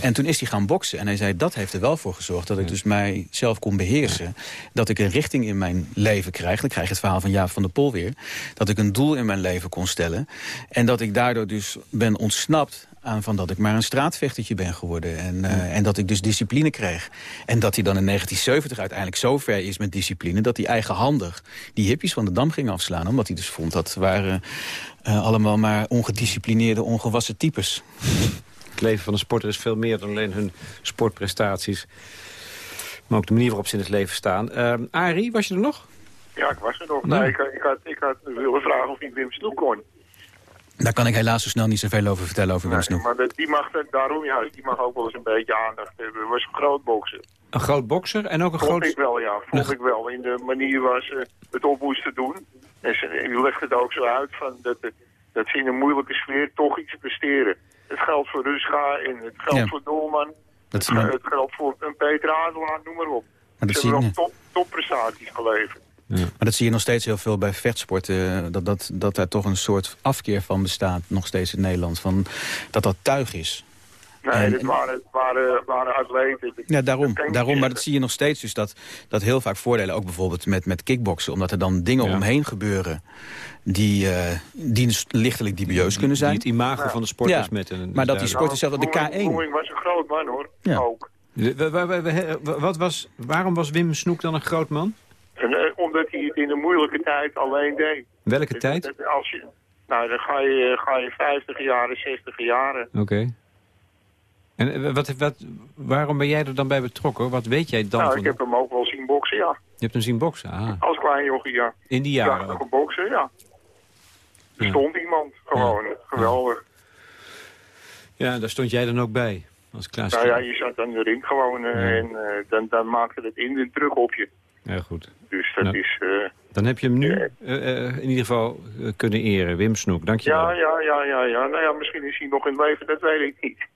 En toen is hij gaan boksen. En hij zei, dat heeft er wel voor gezorgd dat ik dus mijzelf kon beheersen. Dat ik een richting in mijn leven krijg. Dan krijg je het verhaal van Jaap van der Pol weer. Dat ik een doel in mijn leven kon stellen. En dat ik daardoor dus ben ontsnapt aan van dat ik maar een straatvechtertje ben geworden. En, uh, en dat ik dus discipline kreeg. En dat hij dan in 1970 uiteindelijk zo ver is met discipline... dat hij eigenhandig die hippies van de Dam ging afslaan. Omdat hij dus vond dat waren uh, allemaal maar ongedisciplineerde, ongewassen types. Het leven van een sporter is veel meer dan alleen hun sportprestaties. Maar ook de manier waarop ze in het leven staan. Uh, Arie, was je er nog? Ja, ik was er nog. Nee. Nee, ik, ik, had, ik had willen vragen of ik Wim Snoek kon. Daar kan ik helaas zo snel niet zoveel over vertellen over Wim Snoek. maar die mag, daarom juist, die mag ook wel eens een beetje aandacht hebben. was een groot bokser. Een groot bokser en ook een vond groot... ik wel, ja. Vond ik wel. In de manier waar ze het op moesten doen. En ze, u legt het ook zo uit van dat, dat ze in een moeilijke sfeer toch iets presteren. Het geldt voor Rusga en het geldt ja. voor Dolman. Het, het, geldt voor een Peter Adelaar, noem maar op. Maar ze hebben nog top, topprestaties geleverd. Ja. Maar dat zie je nog steeds heel veel bij vechtsporten. Dat, dat, dat daar toch een soort afkeer van bestaat, nog steeds in Nederland. Van, dat dat tuig is. Nee, het waren, waren, waren atleten. Ja, daarom. daarom maar dat zie je nog steeds. Dus dat, dat heel vaak voordelen, ook bijvoorbeeld met, met kickboksen. Omdat er dan dingen ja. omheen gebeuren die, uh, die lichtelijk dubieus kunnen zijn. Die het imago ja. van de sport is met een... Maar dat die sport is zelf de K1. Boeing was een groot man, hoor. Ja. Ook. Wat was, waarom was Wim Snoek dan een groot man? En, uh, omdat hij het in een moeilijke tijd alleen deed. Welke dus, tijd? Als je, nou, dan ga je, ga je 50 jaren, 60 jaren. Oké. Okay. En wat, wat, waarom ben jij er dan bij betrokken? Wat weet jij dan? Nou, van ik heb hem ook wel zien boksen, ja. Je hebt hem zien boksen? Ah. Als klein jochie, ja. In die jaren? Ja, geboksen, ja. Er stond iemand, gewoon. Ja. Geweldig. Ja, daar stond jij dan ook bij? Als Klaas nou ja, je zat aan de ring gewoon ja. en uh, dan, dan maakte het in terug op je. Ja, goed. Dus dat nou, is... Uh, dan heb je hem nu in ieder geval kunnen eren, Wim Snoek. Dank je ja, wel. Ja, ja, ja, ja. Nou ja, misschien is hij nog in leven, dat weet ik niet.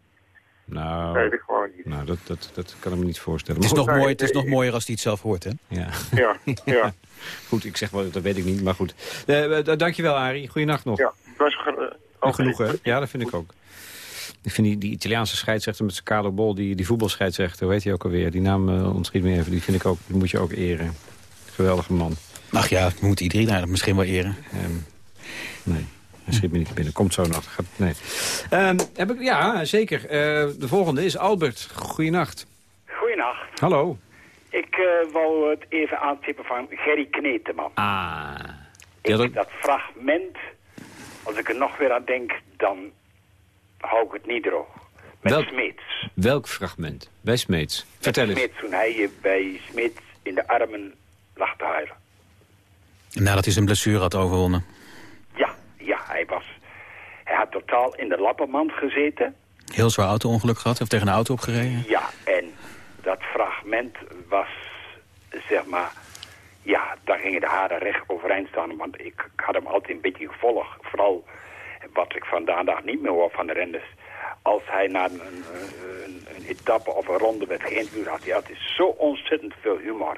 Nou, dat weet ik gewoon niet. Nou, dat, dat, dat kan ik me niet voorstellen. Het is, nog, nee, mooi, het is nog mooier als hij het zelf hoort, hè? Ja. Ja, ja. goed, ik zeg wel, dat weet ik niet, maar goed. Uh, dankjewel, Arie. Goeienacht nog. Ja, dat was uh, okay. genoeg, hè? Ja, dat vind ik ook. Ik vind die, die Italiaanse scheidsrechter met zijn kale bol, die, die voetbalscheidsrechter, hoe heet hij ook alweer? Die naam uh, ontschiet me even, die vind ik ook, die moet je ook eren. Geweldige man. Ach ja, we moeten iedereen eigenlijk misschien wel eren. Um, nee. Hij schiet me niet binnen. Komt zo nog. Nee. Um, heb ik, ja, zeker. Uh, de volgende is Albert. Goeienacht. Goeienacht. Hallo. Ik uh, wou het even aantippen van Gerry Kneteman. Ah. Ik, dat... dat fragment, als ik er nog weer aan denk, dan hou ik het niet droog. Met welk, Smeets. Welk fragment? Bij Smeets. Vertel eens. Smeets, toen hij bij Smeets in de armen lag te huilen. Nadat hij zijn blessure had overwonnen. Ja, ja, hij was... Hij had totaal in de lappenmand gezeten. Heel zwaar auto-ongeluk gehad, heeft tegen een auto opgereden. Ja, en dat fragment was, zeg maar... Ja, daar gingen de haren recht overeind staan. Want ik, ik had hem altijd een beetje gevolgd. Vooral wat ik vandaag dag niet meer hoor van de renners. Als hij na een, een, een etappe of een ronde werd geïnterviewd had, hij had zo ontzettend veel humor.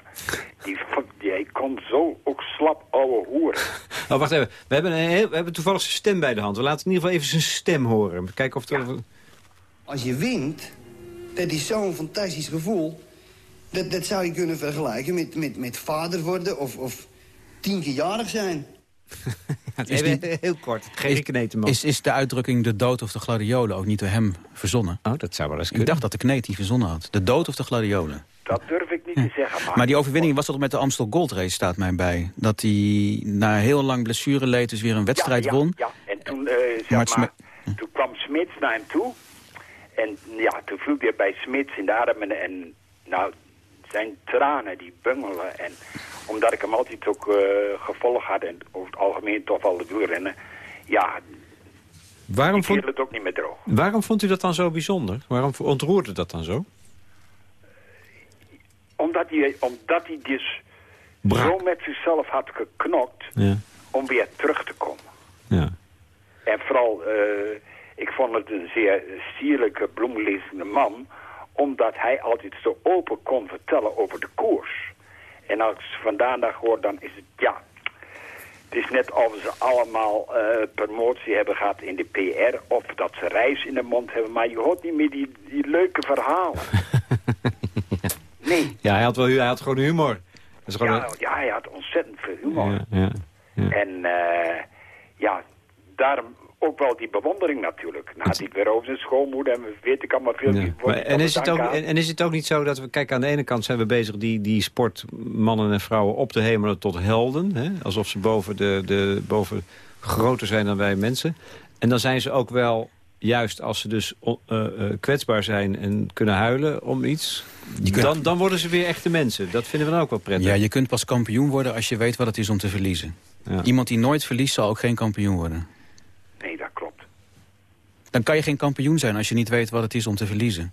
Die, die, hij kon zo ook slap ouwe hoeren. Oh, wacht even. We hebben, een heel, we hebben toevallig zijn stem bij de hand. We laten in ieder geval even zijn stem horen. Kijken of het... Ja. Als je wint, dat is zo'n fantastisch gevoel. Dat, dat zou je kunnen vergelijken met, met, met vader worden of, of tien keer jarig zijn. het is niet, heel kort. Geen. Is, is de uitdrukking de dood of de gladiolen ook niet door hem verzonnen? Oh, dat zou wel eens kunnen. Ik dacht dat de kneet die verzonnen had. De dood of de gladiolen? Dat durf ik niet te zeggen. Maar, maar die overwinning was dat met de Amstel Gold Race, staat mij bij. Dat hij na heel lang blessure leed dus weer een wedstrijd ja, ja, won. Ja, en toen, uh, zeg maar, maar, toen kwam Smits naar hem toe. En ja, toen viel hij bij Smits in de armen en nou, zijn tranen die bungelen. En omdat ik hem altijd ook uh, gevolgd had en over het algemeen toch wel de wielrennen, ja, waarom vond... het ook niet meer droog. Waarom vond u dat dan zo bijzonder? Waarom ontroerde dat dan zo? Omdat hij, omdat hij dus zo met zichzelf had geknokt ja. om weer terug te komen. Ja. En vooral, uh, ik vond het een zeer sierlijke, bloemlezende man... omdat hij altijd zo open kon vertellen over de koers. En als ik vandaan daar hoor, dan is het, ja... Het is net of ze allemaal uh, promotie hebben gehad in de PR... of dat ze reis in de mond hebben. Maar je hoort niet meer die, die leuke verhalen. nee. Ja, hij had, wel, hij had gewoon humor. gewoon ja, ja, hij had ontzettend veel humor. Ja, ja, ja. En uh, ja, daarom ook wel die bewondering natuurlijk. Na die zijn schoonmoeder en weet ik allemaal veel. Ja. Maar, en, is het ook, en, is het ook niet zo dat we, kijk aan de ene kant zijn we bezig die, die sportmannen en vrouwen op te hemelen tot helden. Hè? Alsof ze boven, de, de, boven groter zijn dan wij mensen. En dan zijn ze ook wel, juist als ze dus uh, uh, kwetsbaar zijn en kunnen huilen om iets... Kunt... Dan, dan worden ze weer echte mensen. Dat vinden we dan ook wel prettig. Ja, je kunt pas kampioen worden als je weet wat het is om te verliezen. Ja. Iemand die nooit verliest zal ook geen kampioen worden. Dan kan je geen kampioen zijn als je niet weet wat het is om te verliezen.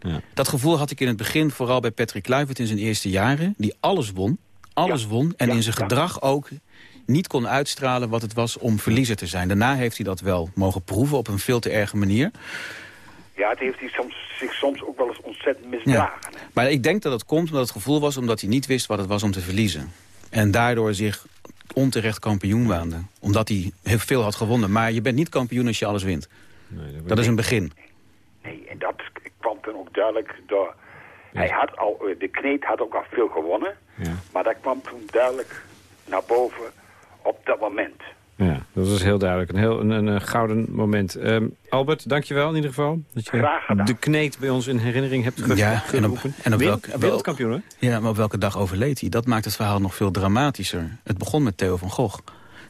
Ja. Dat gevoel had ik in het begin vooral bij Patrick Kluivert in zijn eerste jaren. Die alles won. Alles ja. won. En in zijn gedrag ook niet kon uitstralen wat het was om verliezer te zijn. Daarna heeft hij dat wel mogen proeven op een veel te erge manier. Ja, het heeft hij soms, zich soms ook wel eens ontzettend misdragen. Ja. Maar ik denk dat het komt omdat het gevoel was... omdat hij niet wist wat het was om te verliezen. En daardoor zich onterecht kampioen waande. Omdat hij heel veel had gewonnen. Maar je bent niet kampioen als je alles wint. Nee, dat, dat is een begin. Nee, en dat kwam toen ook duidelijk door... Ja. Hij had al, de Kneet had ook al veel gewonnen. Ja. Maar dat kwam toen duidelijk naar boven op dat moment. Ja, dat is heel duidelijk. Een, heel, een, een gouden moment. Um, Albert, dankjewel in ieder geval. Dat je Graag gedaan. de kneet bij ons in herinnering hebt ge ja, en op, en op welke, wereldkampioen, hè? Ja, maar op welke dag overleed hij? Dat maakt het verhaal nog veel dramatischer. Het begon met Theo van Gogh.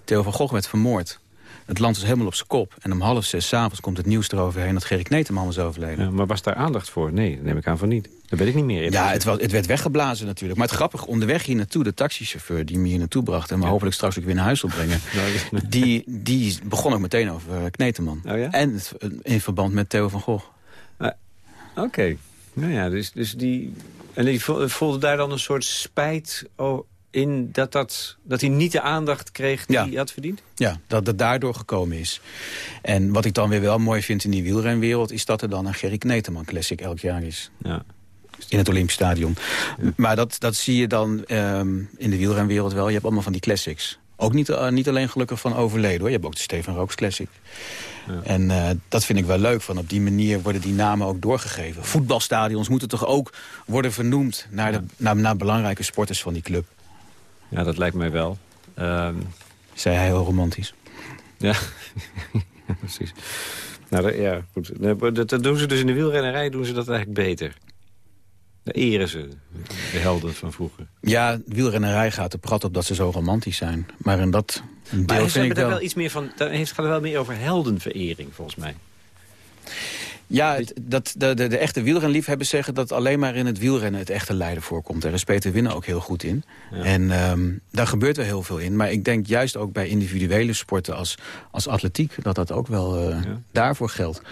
Theo van Gogh werd vermoord. Het land is helemaal op zijn kop. En om half zes s'avonds komt het nieuws eroverheen dat Gerrit Kneteman is overleden. Ja, maar was daar aandacht voor? Nee, dat neem ik aan van niet. Dat weet ik niet meer. Ja, het, was, het werd weggeblazen natuurlijk. Maar het grappig, onderweg hier naartoe, de taxichauffeur die me hier naartoe bracht... en me ja. hopelijk straks ook weer naar huis wil brengen... die, die begon ook meteen over uh, Kneteman. Oh ja? En het, in verband met Theo van Gogh. Uh, Oké. Okay. Nou ja, dus, dus die... En die voelde daar dan een soort spijt in dat, dat, dat hij niet de aandacht kreeg die ja. hij had verdiend? Ja, dat het daardoor gekomen is. En wat ik dan weer wel mooi vind in die wielrenwereld... is dat er dan een Gerry Kneteman Classic elk jaar is. Ja. In het Olympisch Stadion. Ja. Maar dat, dat zie je dan um, in de wielrenwereld wel. Je hebt allemaal van die classics. Ook niet, uh, niet alleen gelukkig van overleden. hoor. Je hebt ook de Stefan Rooks Classic. Ja. En uh, dat vind ik wel leuk. Van op die manier worden die namen ook doorgegeven. Voetbalstadions moeten toch ook worden vernoemd... naar, de, naar, naar belangrijke sporters van die club. Ja, dat lijkt mij wel. Um... Zei hij heel romantisch. Ja, precies. Nou, dat, ja, goed. Dat, dat, doen ze dus in de wielrennerij doen ze dat eigenlijk beter. Dan eren ze de helden van vroeger. Ja, wielrennerij gaat er prat op dat ze zo romantisch zijn. Maar in dat deel maar vind ik wel... wel iets meer van, daar gaat er wel meer over heldenverering, volgens mij. Ja, het, dat, de, de, de echte wielrenliefhebbers zeggen dat alleen maar in het wielrennen het echte lijden voorkomt. Daar is Peter Winnen ook heel goed in. Ja. En um, daar gebeurt wel heel veel in. Maar ik denk juist ook bij individuele sporten als, als atletiek... dat dat ook wel uh, ja. daarvoor geldt.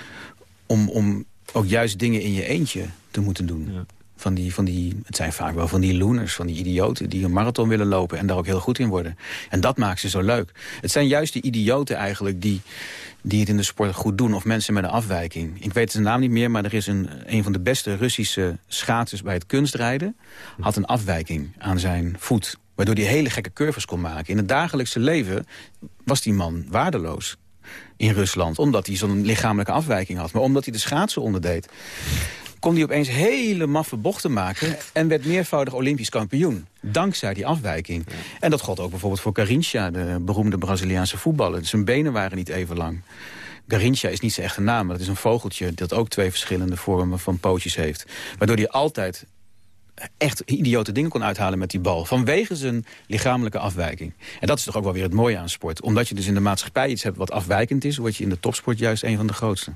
Om, om ook juist dingen in je eentje te moeten doen. Ja. Van die, van die, het zijn vaak wel van die looners, van die idioten... die een marathon willen lopen en daar ook heel goed in worden. En dat maakt ze zo leuk. Het zijn juist die idioten eigenlijk die die het in de sport goed doen. Of mensen met een afwijking. Ik weet zijn naam niet meer, maar er is een, een van de beste Russische schaatsers bij het kunstrijden. Had een afwijking aan zijn voet. Waardoor hij hele gekke curves kon maken. In het dagelijkse leven was die man waardeloos in Rusland. Omdat hij zo'n lichamelijke afwijking had. Maar omdat hij de schaatsen onderdeed kon hij opeens hele maffe bochten maken... en werd meervoudig Olympisch kampioen. Dankzij die afwijking. Ja. En dat gold ook bijvoorbeeld voor Garincha, de beroemde Braziliaanse voetballer. Zijn benen waren niet even lang. Garincha is niet zijn echte naam, maar dat is een vogeltje... dat ook twee verschillende vormen van pootjes heeft. Waardoor hij altijd echt idiote dingen kon uithalen met die bal. Vanwege zijn lichamelijke afwijking. En dat is toch ook wel weer het mooie aan sport. Omdat je dus in de maatschappij iets hebt wat afwijkend is... word je in de topsport juist een van de grootste.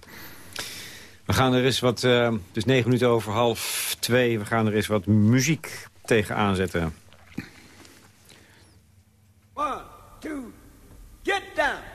We gaan er eens wat, uh, dus negen minuten over half twee... we gaan er eens wat muziek tegen aanzetten. One, two, get down!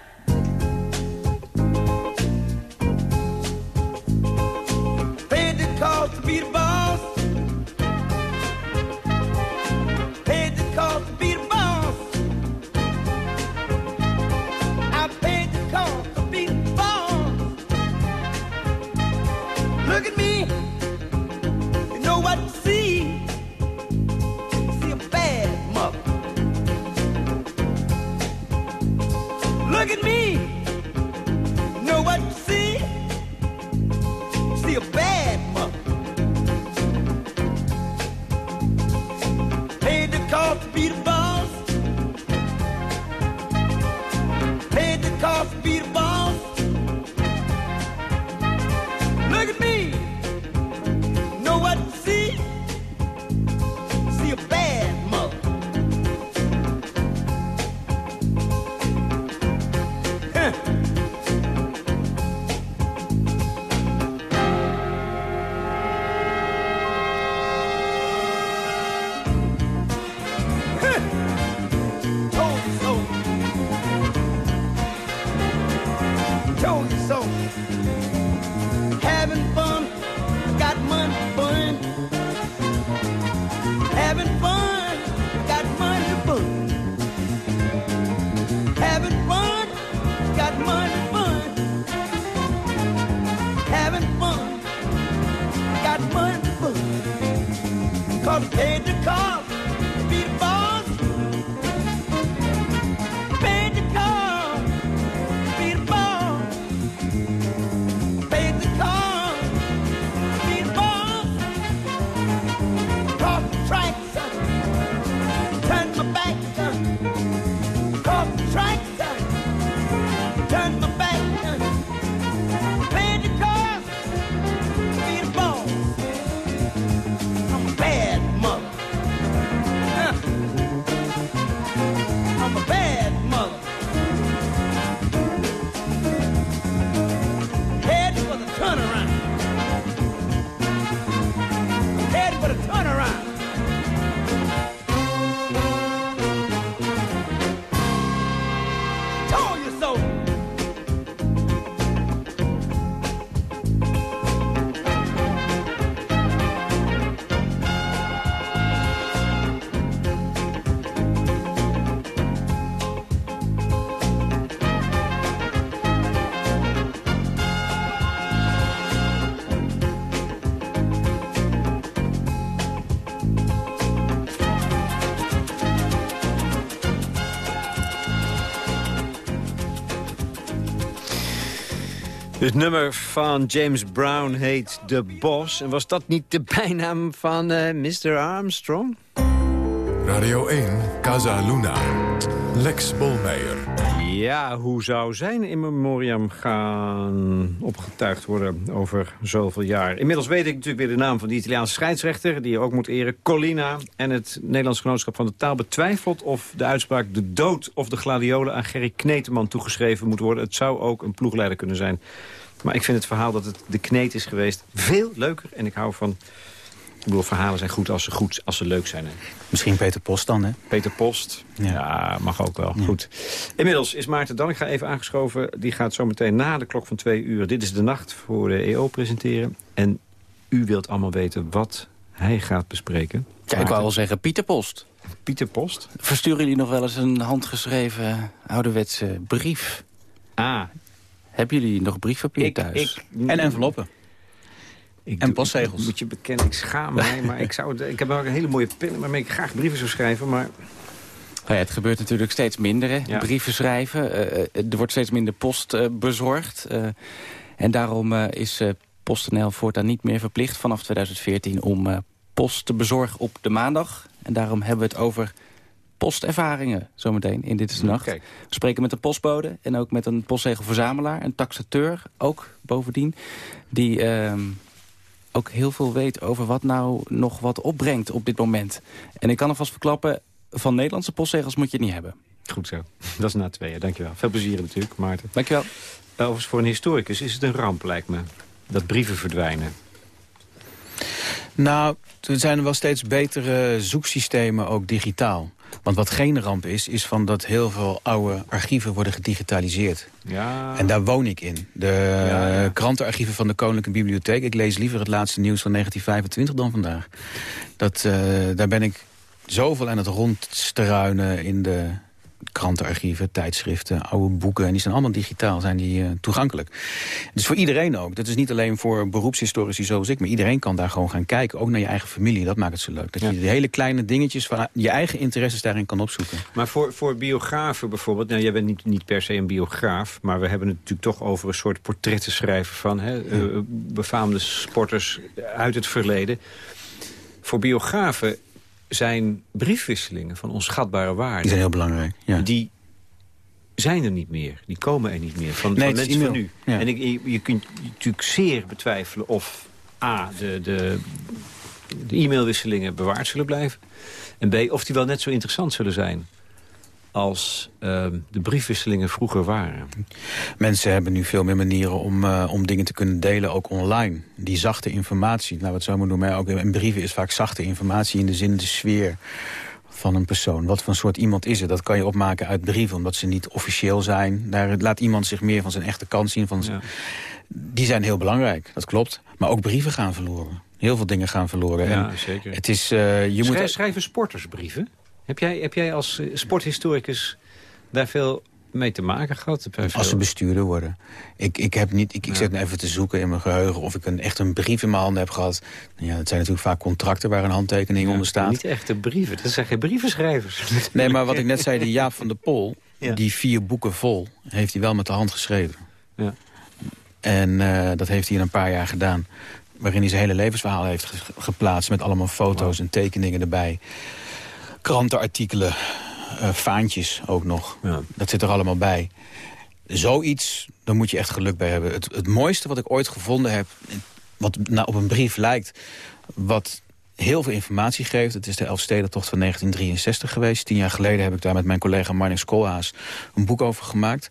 Het nummer van James Brown heet The Boss. En was dat niet de bijnaam van uh, Mr. Armstrong? Radio 1, Casa Luna. Lex Bolmeijer. Ja, hoe zou zijn in memoriam gaan opgetuigd worden over zoveel jaar? Inmiddels weet ik natuurlijk weer de naam van die Italiaanse scheidsrechter... die je ook moet eren, Colina. En het Nederlands Genootschap van de Taal betwijfelt... of de uitspraak de dood of de gladiolen aan Gerry Kneteman toegeschreven moet worden. Het zou ook een ploegleider kunnen zijn. Maar ik vind het verhaal dat het de kneet is geweest veel leuker. En ik hou van... Ik bedoel, verhalen zijn goed als ze, goed, als ze leuk zijn. Hè. Misschien Peter Post dan, hè? Peter Post. Ja, ja mag ook wel. Ja. Goed. Inmiddels is Maarten Dallinga even aangeschoven. Die gaat zo meteen na de klok van twee uur... Dit is de nacht voor de EO presenteren. En u wilt allemaal weten wat hij gaat bespreken. Ja, ik wou wel zeggen Pieter Post. Pieter Post. Versturen jullie nog wel eens een handgeschreven ouderwetse brief? Ah. Hebben jullie nog briefpapier thuis? Ik, en enveloppen. Ik en postzegels. Moet je bekennen, ik schaam mij. maar ik, zou, ik heb ook een hele mooie pen waarmee ik graag brieven zou schrijven. Maar Nou ja, het gebeurt natuurlijk steeds minder, hè? Ja. brieven schrijven. Uh, er wordt steeds minder post uh, bezorgd. Uh, en daarom is PostNL voortaan niet meer verplicht vanaf 2014 om post te bezorgen op de maandag. En daarom hebben we het over postervaringen zometeen in Dit is de Nacht. Kijk. We spreken met een postbode en ook met een postzegelverzamelaar, een taxateur ook bovendien. Die ehm, ook heel veel weet over wat nou nog wat opbrengt op dit moment. En ik kan alvast verklappen, van Nederlandse postzegels moet je het niet hebben. Goed zo. Dat is na tweeën, dankjewel. Veel plezier natuurlijk, Maarten. Dankjewel. Overigens voor een historicus is het een ramp, lijkt me. dat brieven verdwijnen? Nou, er zijn wel steeds betere zoeksystemen, ook digitaal. Want wat geen ramp is, is van dat heel veel oude archieven worden gedigitaliseerd. Ja. En daar woon ik in. De krantenarchieven van de Koninklijke Bibliotheek. Ik lees liever het laatste nieuws van 1925 dan vandaag. Dat, uh, daar ben ik zoveel aan het rondstruinen in de krantenarchieven, tijdschriften, oude boeken. En die zijn allemaal digitaal, zijn die uh, toegankelijk. Dus voor iedereen ook. Dat is niet alleen voor beroepshistorici zoals ik... maar iedereen kan daar gewoon gaan kijken. Ook naar je eigen familie, dat maakt het zo leuk. Dat je de hele kleine dingetjes van je eigen interesses daarin kan opzoeken. Maar voor, voor biografen bijvoorbeeld... Nou, jij bent niet, niet per se een biograaf... maar we hebben het natuurlijk toch over een soort portretten schrijven... van hè, uh, befaamde sporters uit het verleden. Voor biografen zijn briefwisselingen van onschatbare waarde. Die zijn heel belangrijk, ja. Die zijn er niet meer. Die komen er niet meer. Van, nee, van mensen van nu. En ik, je, je, kunt natuurlijk zeer betwijfelen of A, de, de, de e-mailwisselingen bewaard zullen blijven. En B, of die wel net zo interessant zullen zijn als uh, de briefwisselingen vroeger waren. Mensen hebben nu veel meer manieren om, uh, om dingen te kunnen delen, ook online. Die zachte informatie, nou wat zou maar noemen, ook in brieven is vaak zachte informatie in de zin de sfeer van een persoon. Wat voor soort iemand is het? Dat kan je opmaken uit brieven, omdat ze niet officieel zijn. Daar laat iemand zich meer van zijn echte kant zien. Van zijn... Die zijn heel belangrijk, dat klopt. Maar ook brieven gaan verloren. Heel veel dingen gaan verloren. Ja, en zeker. Het is, uh, je moet... Schrijven sporters brieven? Heb jij, heb jij als eh, sporthistoricus daar veel mee te maken gehad? Als ze bestuurder worden. Ik, ik, heb niet, ik, ik zit even te zoeken in mijn geheugen of ik een, echt een brief in mijn handen heb gehad. Ja, dat zijn natuurlijk vaak contracten waar een handtekening onder staat. Niet echte brieven, dat zijn geen brievenschrijvers. Nee, maar wat ik net zei, die Jaap van der Pol, die vier boeken vol, heeft hij wel met de hand geschreven. Ja. En uh, dat heeft hij in een paar jaar gedaan. Waarin hij zijn hele levensverhaal heeft geplaatst met allemaal foto's en tekeningen erbij krantenartikelen, uh, vaantjes ook nog. Ja. Dat zit er allemaal bij. Zoiets, daar moet je echt geluk bij hebben. Het, het mooiste wat ik ooit gevonden heb, wat nou op een brief lijkt... wat heel veel informatie geeft. Het is de Elfstedentocht van 1963 geweest. Tien jaar geleden heb ik daar met mijn collega Marnix Koolhaas... een boek over gemaakt.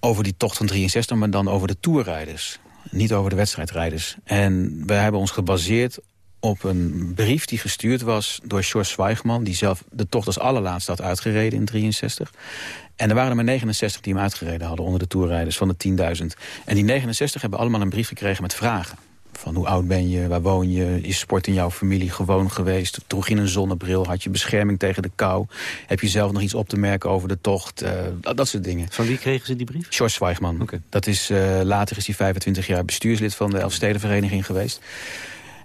Over die tocht van 63, maar dan over de toerrijders. Niet over de wedstrijdrijders. En we hebben ons gebaseerd op een brief die gestuurd was door George Zwijgman... die zelf de tocht als allerlaatste had uitgereden in 63. En er waren er maar 69 die hem uitgereden hadden... onder de toerrijders van de 10.000. En die 69 hebben allemaal een brief gekregen met vragen. Van hoe oud ben je, waar woon je, is sport in jouw familie gewoon geweest... droeg je een zonnebril, had je bescherming tegen de kou... heb je zelf nog iets op te merken over de tocht, uh, dat, soort dingen. Van wie kregen ze die brief? George Zwijgman. Okay. Dat is, uh, later is hij 25 jaar bestuurslid van de Elfstedenvereniging geweest.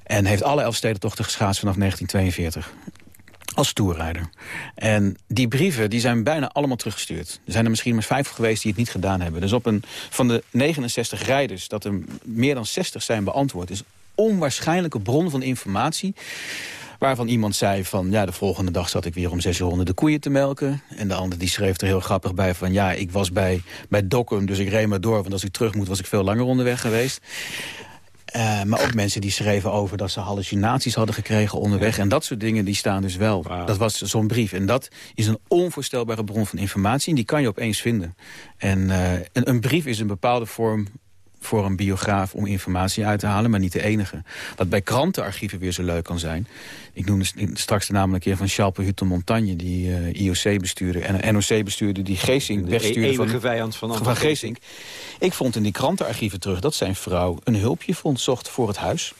En heeft alle Elfstedentochten geschaatst vanaf 1942 als toerrijder. En die brieven die zijn bijna allemaal teruggestuurd. Er zijn er misschien maar vijf geweest die het niet gedaan hebben. Dus op een, van de 69 rijders, dat er meer dan 60 zijn beantwoord... is onwaarschijnlijke bron van informatie... waarvan iemand zei van... ja, de volgende dag zat ik weer om zes uur onder de koeien te melken. En de ander die schreef er heel grappig bij van... ja, ik was bij, bij Dokkum, dus ik reed maar door... want als ik terug moet was ik veel langer onderweg geweest. Uh, maar ook mensen die schreven over dat ze hallucinaties hadden gekregen onderweg. En dat soort dingen die staan dus wel. Wow. Dat was zo'n brief. En dat is een onvoorstelbare bron van informatie. En die kan je opeens vinden. En uh, een, een brief is een bepaalde vorm voor een biograaf om informatie uit te halen, maar niet de enige. Wat bij krantenarchieven weer zo leuk kan zijn... ik noemde straks de naam een keer van Schalpe Hutte Montagne... die uh, IOC-bestuurder en NOC-bestuurder die Geesink wegstuurde... De van, vijand van, van Geesink. Ik vond in die krantenarchieven terug dat zijn vrouw een hulpje vond... zocht voor het huis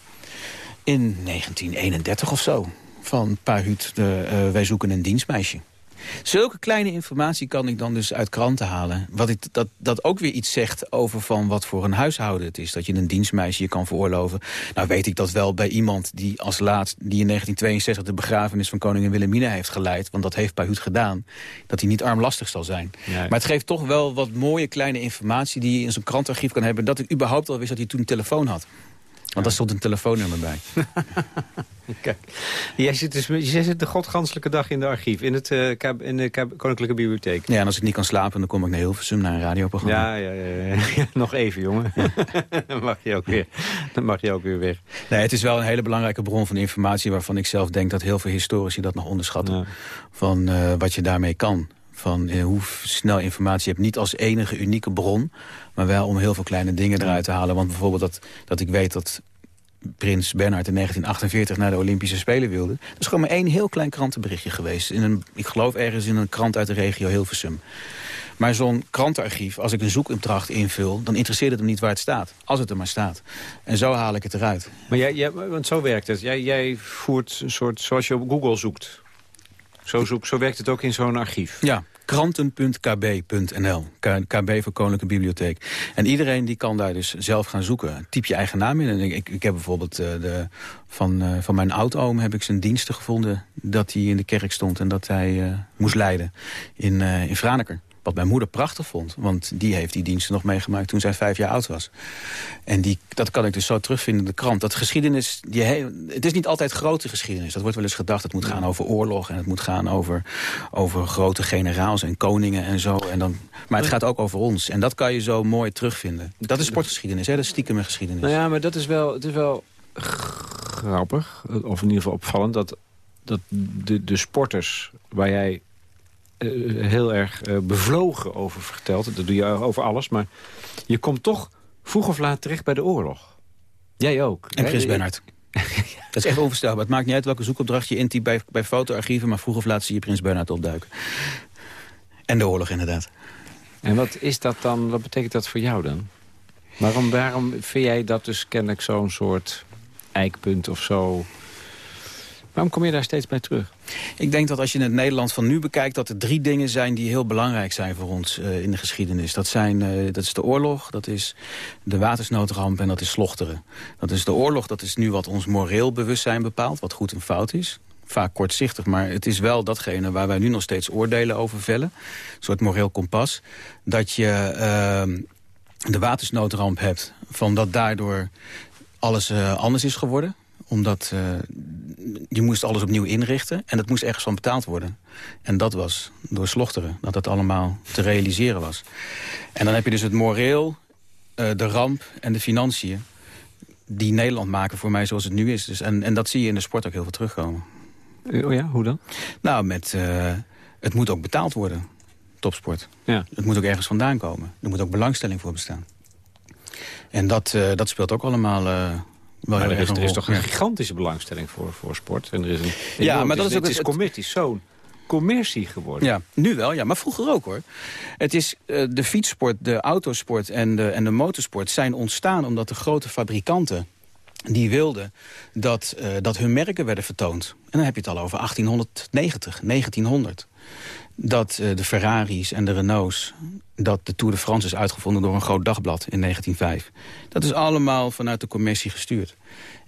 in 1931 of zo. Van Pahuut, de, uh, wij zoeken een dienstmeisje. Zulke kleine informatie kan ik dan dus uit kranten halen. Wat ik, dat, dat ook weer iets zegt over van wat voor een huishouden het is. Dat je een dienstmeisje je kan veroorloven. Nou weet ik dat wel bij iemand die als laatst... die in 1962 de begrafenis van koningin Wilhelmina heeft geleid... want dat heeft Pahuut gedaan, dat hij niet armlastig zal zijn. Maar het geeft toch wel wat mooie kleine informatie... die je in zo'n krantarchief kan hebben... dat ik überhaupt al wist dat hij toen een telefoon had. Want daar stond een telefoonnummer bij. Kijk, jij zit, dus, jij zit de godganselijke dag in de archief, in, het, uh, in de Koninklijke Bibliotheek. Ja, en als ik niet kan slapen, dan kom ik naar Hilversum, naar een radioprogramma. Ja, ja, ja, ja. nog even, jongen. dan, mag je ook weer, dan mag je ook weer weg. Nee, het is wel een hele belangrijke bron van informatie... waarvan ik zelf denk dat heel veel historici dat nog onderschatten. Van uh, wat je daarmee kan Van eh, hoe snel informatie je hebt. Niet als enige unieke bron, maar wel om heel veel kleine dingen eruit te halen. Want bijvoorbeeld dat, dat ik weet dat prins Bernhard in 1948 naar de Olympische Spelen wilde. Dat is gewoon maar één heel klein krantenberichtje geweest. In een, ik geloof ergens in een krant uit de regio Hilversum. Maar zo'n krantenarchief, als ik een zoekopdracht invul... dan interesseert het hem niet waar het staat. Als het er maar staat. En zo haal ik het eruit. Maar jij, jij want zo werkt het. Jij, jij voert een soort, zoals je op Google zoekt. Zo, zo werkt het ook in zo'n archief. Ja, kranten.kb.nl. KB voor Koninklijke Bibliotheek. En iedereen die kan daar dus zelf gaan zoeken. Typ je eigen naam in. En ik, ik heb bijvoorbeeld uh, de, van, uh, van mijn oud-oom heb ik zijn diensten gevonden... dat hij in de kerk stond en dat hij uh, moest leiden in, in Franeker. Wat mijn moeder prachtig vond. Want die heeft die diensten nog meegemaakt toen zij vijf jaar oud was. En die, dat kan ik dus zo terugvinden in de krant. Dat geschiedenis, die het is niet altijd grote geschiedenis. Dat wordt wel eens gedacht, het moet gaan over oorlog... en het moet gaan over, over grote generaals en koningen en zo. En dan, maar het gaat ook over ons. En dat kan je zo mooi terugvinden. Dat is sportgeschiedenis, hè? dat is stiekem geschiedenis. Nou ja, maar dat is wel, het is wel grappig, of in ieder geval opvallend... dat, dat de, de sporters waar jij eh, heel erg uh, bevlogen over verteld. Dat doe je over alles. Maar je komt toch vroeg of laat terecht bij de oorlog. Jij ook. En Chris Bernhard. dat is echt onvoorstelbaar. Het maakt niet uit welke zoekopdracht je intypt bij, bij fotoarchieven... maar vroeg of laat zie je Prins Bernhard opduiken. En de oorlog inderdaad. En wat is dat dan? Wat betekent dat voor jou dan? Waarom, waarom vind jij dat dus kennelijk zo'n soort eikpunt of zo Waarom kom je daar steeds bij terug? Ik denk dat als je het Nederland van nu bekijkt... dat er drie dingen zijn die heel belangrijk zijn voor ons uh, in de geschiedenis. Dat, zijn, uh, dat is de oorlog, dat is de watersnoodramp en dat is slochteren. Dat is de oorlog, dat is nu wat ons moreel bewustzijn bepaalt... wat goed en fout is vaak kortzichtig, maar het is wel datgene waar wij nu nog steeds oordelen over vellen. Een soort moreel kompas. Dat je uh, de watersnoodramp hebt, van dat daardoor alles anders is geworden omdat uh, je moest alles opnieuw inrichten en dat moest ergens van betaald worden. En dat was door slochteren, dat dat allemaal te realiseren was. En dan heb je dus het moreel, uh, de ramp en de financiën... die Nederland maken voor mij zoals het nu is. Dus, en, en dat zie je in de sport ook heel veel terugkomen. Oh ja, hoe dan? Nou, met, uh, het moet ook betaald worden, topsport. Ja. Het moet ook ergens vandaan komen. Er moet ook belangstelling voor bestaan. En dat, uh, dat speelt ook allemaal maar er is, er is toch een gigantische belangstelling voor, voor sport. En er is een ja, maar dat is ook het, is commercie, zo'n commercie geworden. Ja, nu wel, ja, maar vroeger ook hoor. Het is uh, de fietssport, de autosport en de, en de motorsport zijn ontstaan omdat de grote fabrikanten die wilden dat, uh, dat hun merken werden vertoond. En dan heb je het al over 1890, 1900 dat uh, de Ferraris en de Renaults... dat de Tour de France is uitgevonden door een groot dagblad in 1905. Dat is allemaal vanuit de commissie gestuurd.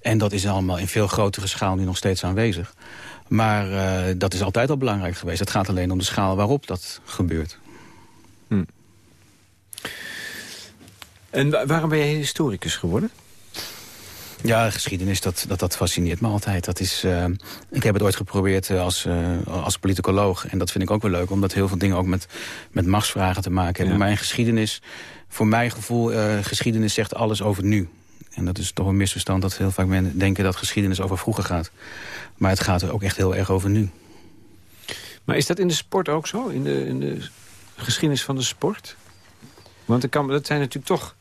En dat is allemaal in veel grotere schaal nu nog steeds aanwezig. Maar uh, dat is altijd al belangrijk geweest. Het gaat alleen om de schaal waarop dat gebeurt. Hm. En waarom ben je historicus geworden? Ja, geschiedenis, dat, dat, dat fascineert me altijd. Dat is, uh, ik heb het ooit geprobeerd uh, als, uh, als politicoloog. En dat vind ik ook wel leuk, omdat heel veel dingen ook met, met machtsvragen te maken hebben. Ja. Maar geschiedenis, voor mijn gevoel, geschiedenis zegt alles over nu. En dat is toch een misverstand dat heel vaak mensen denken dat geschiedenis over vroeger gaat. Maar het gaat er ook echt heel erg over nu. Maar is dat in de sport ook zo? In de, in de geschiedenis van de sport? Want kan, dat zijn natuurlijk toch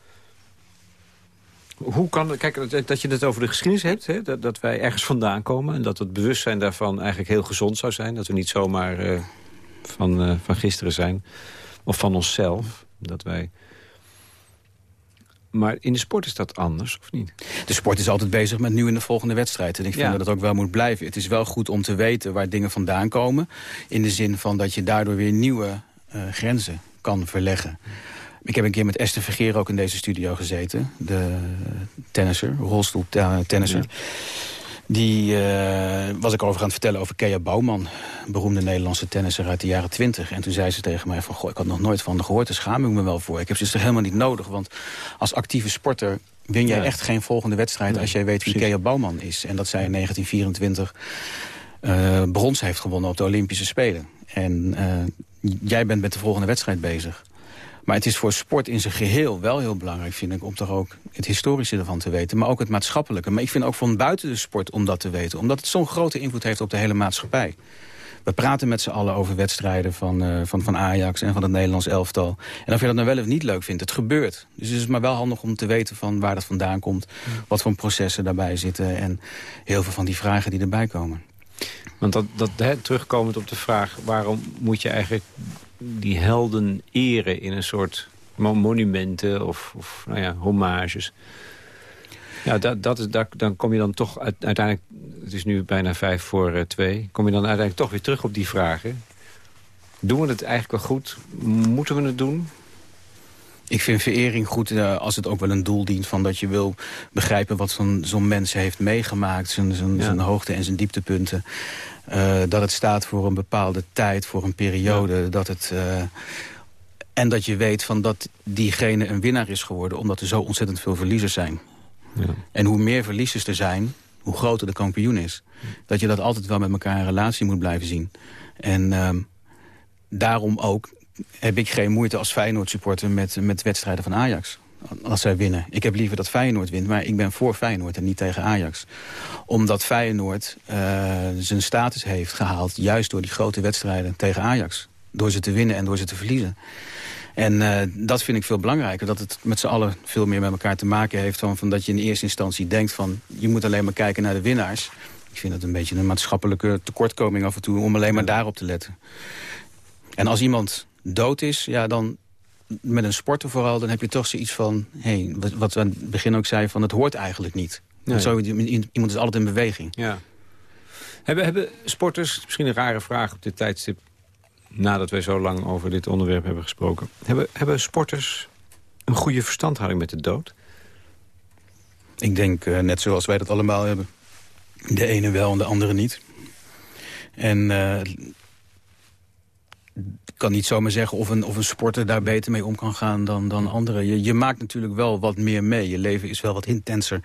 hoe kan kijk, dat je het over de geschiedenis hebt, hè, dat, dat, wij ergens vandaan komen... en dat het bewustzijn daarvan eigenlijk heel gezond zou zijn. Dat we niet zomaar uh, van, uh, van gisteren zijn. Of van onszelf. Dat wij... Maar in de sport is dat anders, of niet? De sport is altijd bezig met nu in de volgende wedstrijd. En ik vind ja. dat het ook wel moet blijven. Het is wel goed om te weten waar dingen vandaan komen. In de zin van dat je daardoor weer nieuwe uh, grenzen kan verleggen. Ik heb een keer met Esther Vergeer ook in deze studio gezeten. De tennisser, rolstoeltennisser. Ja. Die uh, was ik over aan het vertellen over Kea Bouwman. beroemde Nederlandse tennisser uit de jaren twintig. En toen zei ze tegen mij van, goh, ik had nog nooit van gehoord. Daar schaam ik me wel voor. Ik heb ze dus helemaal niet nodig. Want als actieve sporter win jij ja. echt geen volgende wedstrijd... Nee, als jij weet wie Kea Bouwman is. En dat zij in 1924 uh, brons heeft gewonnen op de Olympische Spelen. En uh, jij bent met de volgende wedstrijd bezig. Maar het is voor sport in zijn geheel wel heel belangrijk, vind ik... om toch ook het historische ervan te weten, maar ook het maatschappelijke. Maar ik vind ook van buiten de sport om dat te weten. Omdat het zo'n grote invloed heeft op de hele maatschappij. we praten met z'n allen over wedstrijden van, uh, van, van Ajax en van het Nederlands elftal. En of je dat nou wel of niet leuk vindt, het gebeurt. Dus het is maar wel handig om te weten van waar dat vandaan komt. Wat voor processen daarbij zitten en heel veel van die vragen die erbij komen. Want dat, dat hè, terugkomend op de vraag... waarom moet je eigenlijk die helden eren in een soort monumenten of, of nou ja, hommages... Ja, dat, dat is, dan kom je dan toch uiteindelijk... het is nu bijna vijf voor uh, twee... kom je dan uiteindelijk toch weer terug op die vragen. Doen we het eigenlijk wel goed? Moeten we het doen? Ik vind verering goed uh, als het ook wel een doel dient... van dat je wil begrijpen wat zo'n zo'n mens heeft meegemaakt. Zijn, zijn, zijn hoogte- en zijn dieptepunten. Uh, dat het staat voor een bepaalde tijd, voor een periode. Dat het... en dat je weet van dat diegene een winnaar is geworden... omdat er zo ontzettend veel verliezers zijn. Ja. En hoe meer verliezers er zijn, hoe groter de kampioen is. Dat je dat altijd wel met elkaar in relatie moet blijven zien. En um, daarom ook heb ik geen moeite als Feyenoord-supporter met, met wedstrijden van Ajax. Als zij winnen. Ik heb liever dat Feyenoord wint, maar ik ben voor Feyenoord en niet tegen Ajax. Omdat Feyenoord uh, zijn status heeft gehaald... juist door die grote wedstrijden tegen Ajax. Door ze te winnen en door ze te verliezen. En uh, dat vind ik veel belangrijker. Dat het met z'n allen veel meer met elkaar te maken heeft. Van, van dat je in eerste instantie denkt van... je moet alleen maar kijken naar de winnaars. Ik vind dat een beetje een maatschappelijke tekortkoming af en toe... om alleen maar daarop te letten. En als iemand dood is, ja, dan met een sporter vooral... dan heb je toch zoiets van, hey, wat, wat we aan het begin ook zei... van het hoort eigenlijk niet. Nee. Zo, iemand is altijd in beweging. Ja. Hebben, hebben sporters, misschien een rare vraag op dit tijdstip nadat wij zo lang over dit onderwerp hebben gesproken... hebben, hebben sporters een goede verstandhouding met de dood? Ik denk uh, net zoals wij dat allemaal hebben. De ene wel en de andere niet. En uh, kan niet zomaar zeggen of een, of een sporter daar beter mee om kan gaan dan, dan anderen. Je, je maakt natuurlijk wel wat meer mee. Je leven is wel wat intenser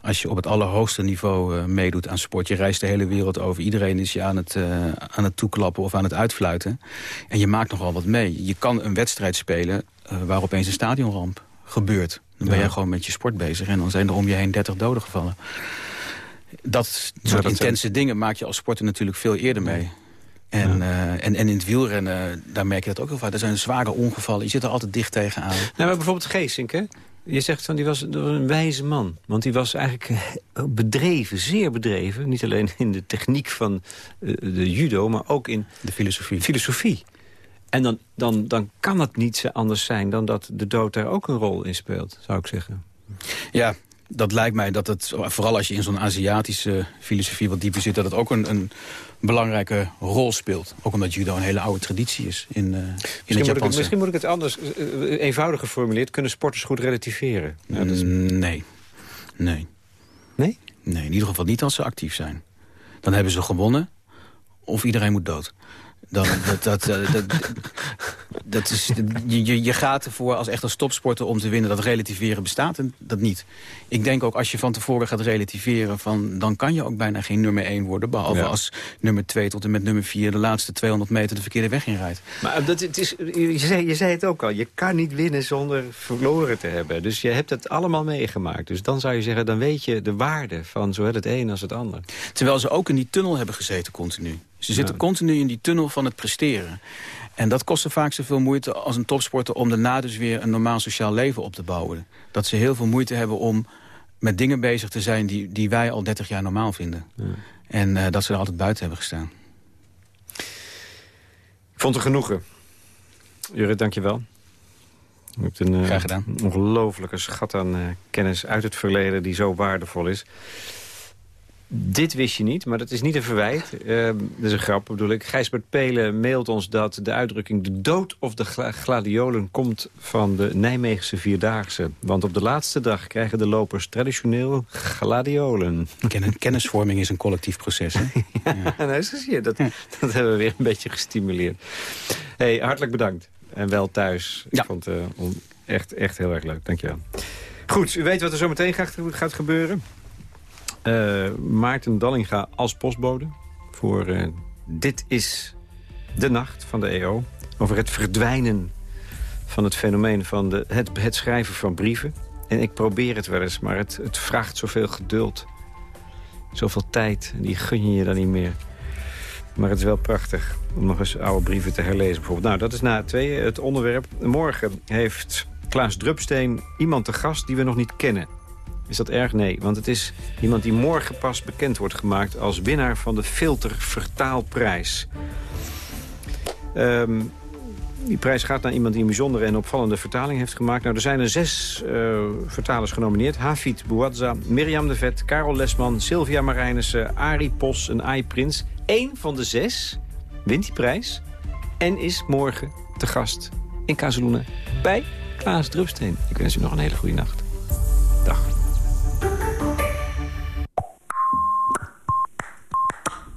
als je op het allerhoogste niveau uh, meedoet aan sport. Je reist de hele wereld over. Iedereen is je aan het, uh, aan het toeklappen of aan het uitfluiten. En je maakt nogal wat mee. Je kan een wedstrijd spelen uh, waar opeens een stadionramp gebeurt. Dan ben ja. je gewoon met je sport bezig en dan zijn er om je heen 30 doden gevallen. Dat soort ja, intense zijn... dingen maak je als sporter natuurlijk veel eerder mee. En, ja. uh, en, en in het wielrennen, daar merk je dat ook heel vaak. Er zijn zware ongevallen. Je zit er altijd dicht tegenaan. Nou, maar bijvoorbeeld Geesink, hè? Je zegt van, die was, was een wijze man. Want die was eigenlijk eh, bedreven, zeer bedreven. Niet alleen in de techniek van uh, de judo, maar ook in... De filosofie. Filosofie. En dan, dan, dan kan het niet anders zijn dan dat de dood daar ook een rol in speelt, zou ik zeggen. Ja, dat lijkt mij dat het, vooral als je in zo'n Aziatische filosofie wat dieper zit... dat het ook een, een belangrijke rol speelt. Ook omdat judo een hele oude traditie is in, uh, in misschien, moet ik, misschien moet ik het anders, uh, eenvoudiger geformuleerd. Kunnen sporters goed relativeren? Ja, is... Nee. Nee. Nee? Nee, in ieder geval niet als ze actief zijn. Dan hebben ze gewonnen of iedereen moet dood. Dan, dat, dat, uh, dat, dat is, je, je gaat ervoor als echt als topsporter om te winnen. Dat relativeren bestaat en dat niet. Ik denk ook als je van tevoren gaat relativeren... Van, dan kan je ook bijna geen nummer 1 worden. Behalve ja. als nummer 2 tot en met nummer 4 de laatste 200 meter de verkeerde weg inrijdt. Maar dat, het is, je, zei, je zei het ook al. Je kan niet winnen zonder verloren te hebben. Dus je hebt het allemaal meegemaakt. Dus dan zou je zeggen, dan weet je de waarde van zowel het een als het ander. Terwijl ze ook in die tunnel hebben gezeten continu. Ze zitten ja. continu in die tunnel van het presteren. En dat kostte vaak zoveel moeite als een topsporter... om daarna dus weer een normaal sociaal leven op te bouwen. Dat ze heel veel moeite hebben om met dingen bezig te zijn... die, die wij al 30 jaar normaal vinden. Ja. En uh, dat ze er altijd buiten hebben gestaan. Ik vond het genoegen. Jurit, dank je wel. Je hebt een Graag gedaan. Uh, ongelofelijke schat aan uh, kennis uit het verleden... die zo waardevol is. Dit wist je niet, maar dat is niet een verwijt. Uh, dat is een grap, bedoel ik. Gijsbert Pelen mailt ons dat de uitdrukking... de dood of de gla gladiolen komt van de Nijmeegse Vierdaagse. Want op de laatste dag krijgen de lopers traditioneel gladiolen. Ken kennisvorming is een collectief proces, hè? ja, ja. Nou, zie je. Dat, dat hebben we weer een beetje gestimuleerd. hey, hartelijk bedankt. En wel thuis. Ja. Ik vond het uh, echt, echt heel erg leuk. Dankjewel. Goed, u weet wat er zo meteen gaat, gaat gebeuren. Uh, Maarten Dallinga als postbode voor uh, Dit is de Nacht van de EO. Over het verdwijnen van het fenomeen van de, het, het schrijven van brieven. En ik probeer het wel eens, maar het, het vraagt zoveel geduld. Zoveel tijd, die gun je je dan niet meer. Maar het is wel prachtig om nog eens oude brieven te herlezen bijvoorbeeld. Nou, dat is na twee het onderwerp. Morgen heeft Klaas Drupsteen iemand te gast die we nog niet kennen. Is dat erg? Nee, want het is iemand die morgen pas bekend wordt gemaakt... als winnaar van de Filter Vertaalprijs. Um, die prijs gaat naar iemand die een bijzondere en opvallende vertaling heeft gemaakt. Nou, er zijn er zes uh, vertalers genomineerd. Hafid Bouadza, Mirjam de Vet, Karel Lesman, Sylvia Marijnissen, Arie Pos en Ai Prins. Eén van de zes wint die prijs en is morgen te gast in Kazeloenen bij Klaas Drupsteen. Ik wens u nog een hele goede nacht.